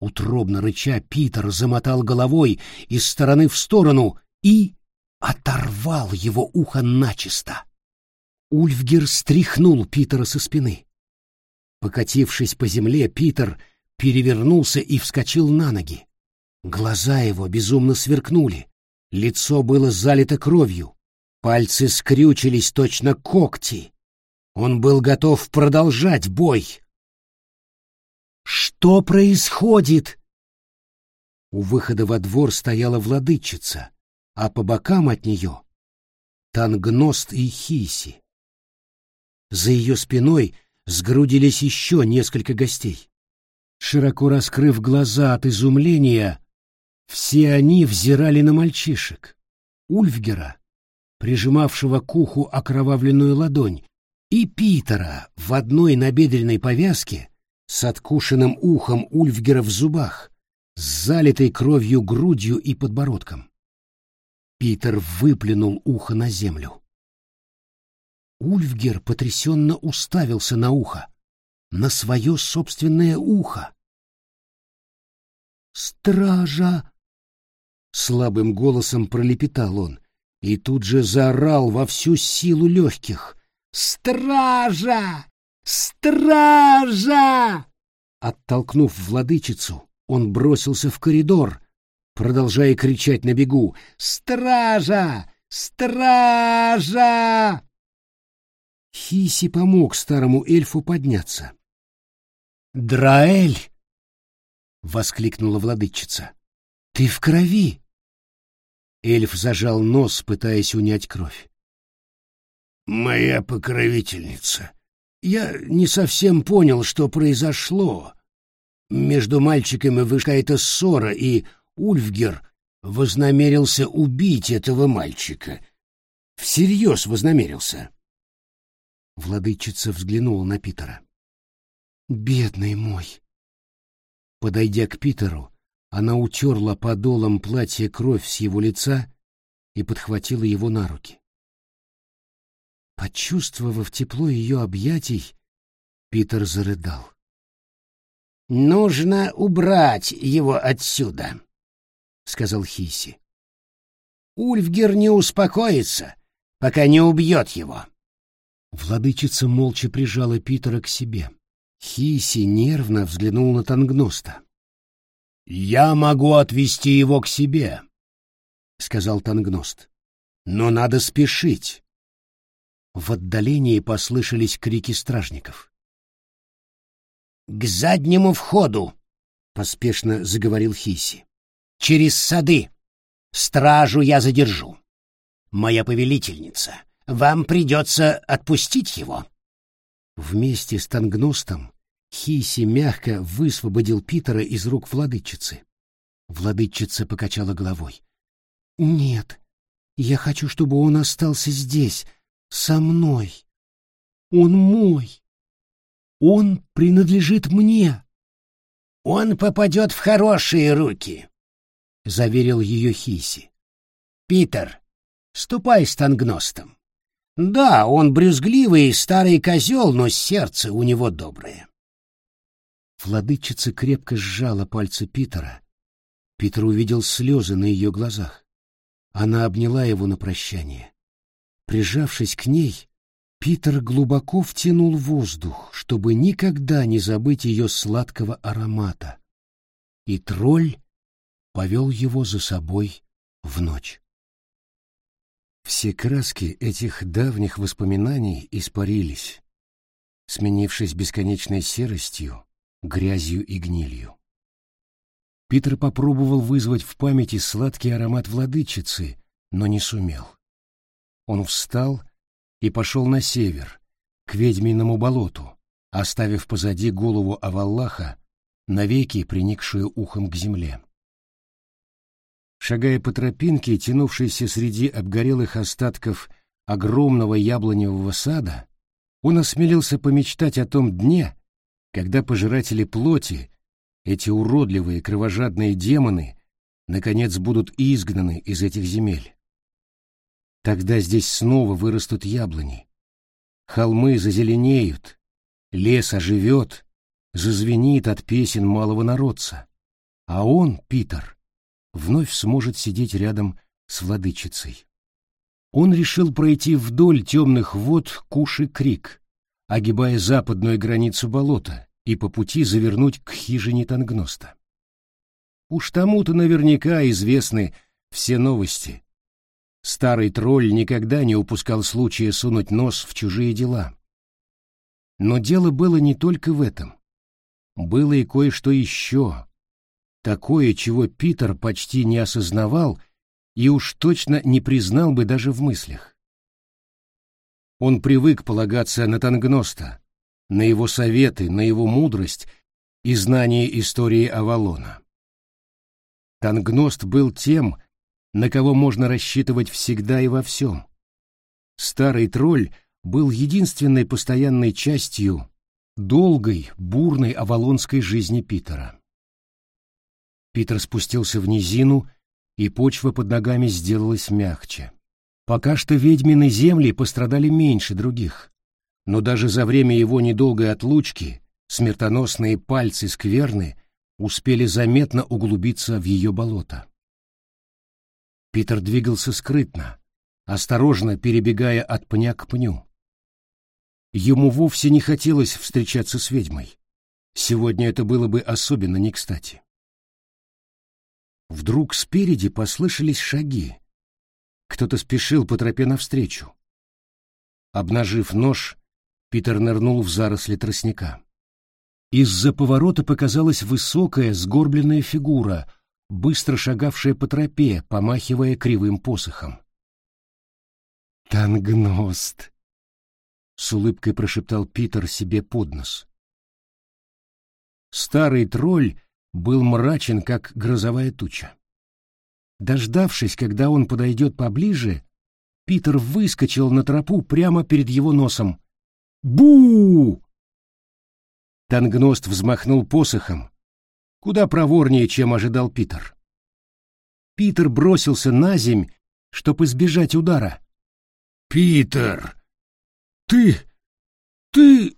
Утробно рыча, Питер замотал головой из стороны в сторону и оторвал его ухо начисто. Ульфгер стряхнул Питера со спины. Покатившись по земле, Питер перевернулся и вскочил на ноги. Глаза его безумно сверкнули, лицо было залито кровью, пальцы скрючились точно когти. Он был готов продолжать бой. «Что происходит?» У выхода во двор стояла владычица, а по бокам от нее — Тангност и Хиси. За ее спиной сгрудились еще несколько гостей. Широко раскрыв глаза от изумления, все они взирали на мальчишек. Ульфгера, прижимавшего к уху окровавленную ладонь, и Питера в одной набедренной повязке с откушенным ухом Ульфгера в зубах, с залитой кровью грудью и подбородком. Питер выплюнул ухо на землю. Ульфгер потрясенно уставился на ухо, на свое собственное ухо. «Стража!» Слабым голосом пролепетал он и тут же заорал во всю силу легких. «Стража! Стража!» Оттолкнув владычицу, он бросился в коридор, продолжая кричать на бегу «Стража! Стража!» Хиси помог старому эльфу подняться. «Драэль!» — воскликнула владычица. «Ты в крови!» Эльф зажал нос, пытаясь унять кровь. «Моя покровительница, я не совсем понял, что произошло. Между мальчиками вышла эта ссора, и Ульфгер вознамерился убить этого мальчика. Всерьез вознамерился». Владычица взглянула на Питера. «Бедный мой!» Подойдя к Питеру, она утерла подолом платья кровь с его лица и подхватила его на руки. Почувствовав тепло ее объятий, Питер зарыдал. «Нужно убрать его отсюда», — сказал Хиси. «Ульфгер не успокоится, пока не убьет его». Владычица молча прижала Питера к себе. Хиси нервно взглянул на Тангноста. «Я могу отвести его к себе», — сказал Тангност. «Но надо спешить». В отдалении послышались крики стражников. «К заднему входу!» — поспешно заговорил Хиси. «Через сады! Стражу я задержу. Моя повелительница, вам придется отпустить его. Вместе с Тангностом Хиси мягко высвободил Питера из рук владычицы. Владычица покачала головой. «Нет, я хочу, чтобы он остался здесь, со мной. Он мой. Он принадлежит мне». «Он попадет в хорошие руки», — заверил ее Хиси. «Питер, ступай с Тангностом. Да, он брюзгливый старый козел, но сердце у него доброе. Владычица крепко сжала пальцы Питера. Питер увидел слезы на ее глазах. Она обняла его на прощание. Прижавшись к ней, Питер глубоко втянул воздух, чтобы никогда не забыть ее сладкого аромата. И тролль повел его за собой в ночь. Все краски этих давних воспоминаний испарились, сменившись бесконечной серостью, грязью и гнилью. Питер попробовал вызвать в памяти сладкий аромат владычицы, но не сумел. Он встал и пошел на север, к ведьминому болоту, оставив позади голову Аваллаха, навеки приникшую ухом к земле. Шагая по тропинке, тянувшейся среди обгорелых остатков огромного яблоневого сада, он осмелился помечтать о том дне, когда пожиратели плоти, эти уродливые кровожадные демоны, наконец будут изгнаны из этих земель. Тогда здесь снова вырастут яблони. Холмы зазеленеют, лес оживет, зазвенит от песен малого народца. А он, Питер, вновь сможет сидеть рядом с владычицей. Он решил пройти вдоль темных вод Куши-Крик, огибая западную границу болота, и по пути завернуть к хижине Тангноста. Уж тому-то наверняка известны все новости. Старый тролль никогда не упускал случая сунуть нос в чужие дела. Но дело было не только в этом. Было и кое-что еще, такое, чего Питер почти не осознавал и уж точно не признал бы даже в мыслях. Он привык полагаться на Тангноста, на его советы, на его мудрость и знание истории Авалона. Тангност был тем, на кого можно рассчитывать всегда и во всем. Старый тролль был единственной постоянной частью долгой, бурной авалонской жизни Питера. Питер спустился в низину, и почва под ногами сделалась мягче. Пока что ведьмины земли пострадали меньше других, но даже за время его недолгой отлучки смертоносные пальцы скверны успели заметно углубиться в ее болото. Питер двигался скрытно, осторожно перебегая от пня к пню. Ему вовсе не хотелось встречаться с ведьмой. Сегодня это было бы особенно не кстати. Вдруг спереди послышались шаги. Кто-то спешил по тропе навстречу. Обнажив нож, Питер нырнул в заросли тростника. Из-за поворота показалась высокая, сгорбленная фигура, быстро шагавшая по тропе, помахивая кривым посохом. «Тангност!» — с улыбкой прошептал Питер себе под нос. Старый тролль был мрачен, как грозовая туча. Дождавшись, когда он подойдет поближе, Питер выскочил на тропу прямо перед его носом. бу Тангност взмахнул посохом, куда проворнее, чем ожидал Питер. Питер бросился на земь, чтобы избежать удара. «Питер! Ты... ты...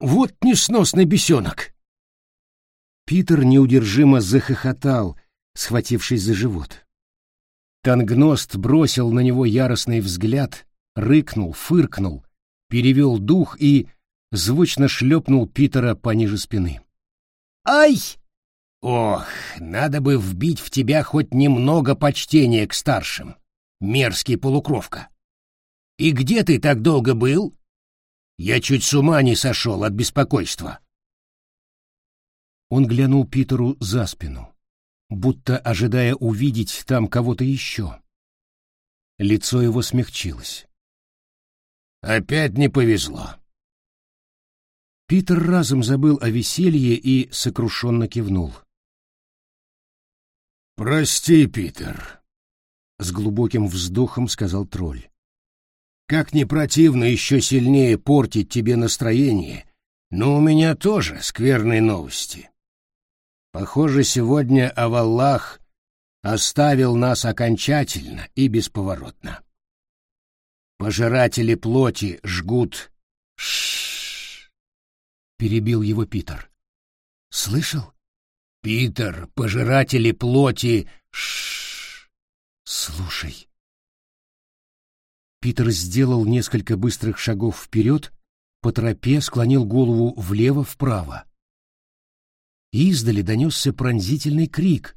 вот несносный бесенок!» Питер неудержимо захохотал, схватившись за живот. Тангност бросил на него яростный взгляд, рыкнул, фыркнул, перевел дух и звучно шлепнул Питера пониже спины. «Ай! Ох, надо бы вбить в тебя хоть немного почтения к старшим, мерзкий полукровка. И где ты так долго был? Я чуть с ума не сошел от беспокойства». Он глянул Питеру за спину. будто ожидая увидеть там кого-то еще. Лицо его смягчилось. «Опять не повезло». Питер разом забыл о веселье и сокрушенно кивнул. «Прости, Питер», — с глубоким вздохом сказал тролль. «Как не противно еще сильнее портить тебе настроение, но у меня тоже скверные новости. Похоже, сегодня Аваллах оставил нас окончательно и бесповоротно. Пожиратели плоти жгут... Ш перебил его Питер. Слышал? Питер, пожиратели плоти... Ш Слушай. Питер сделал несколько быстрых шагов вперед, по тропе склонил голову влево-вправо. Издали донесся пронзительный крик.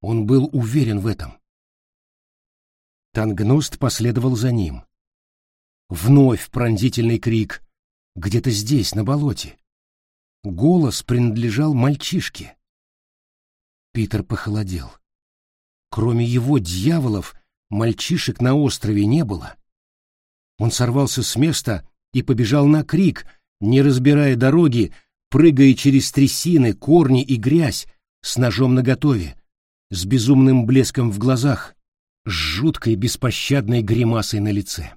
Он был уверен в этом. Тангност последовал за ним. Вновь пронзительный крик. Где-то здесь, на болоте. Голос принадлежал мальчишке. Питер похолодел. Кроме его дьяволов, мальчишек на острове не было. Он сорвался с места и побежал на крик, не разбирая дороги, прыгая через трясины, корни и грязь, с ножом наготове, с безумным блеском в глазах, с жуткой беспощадной гримасой на лице.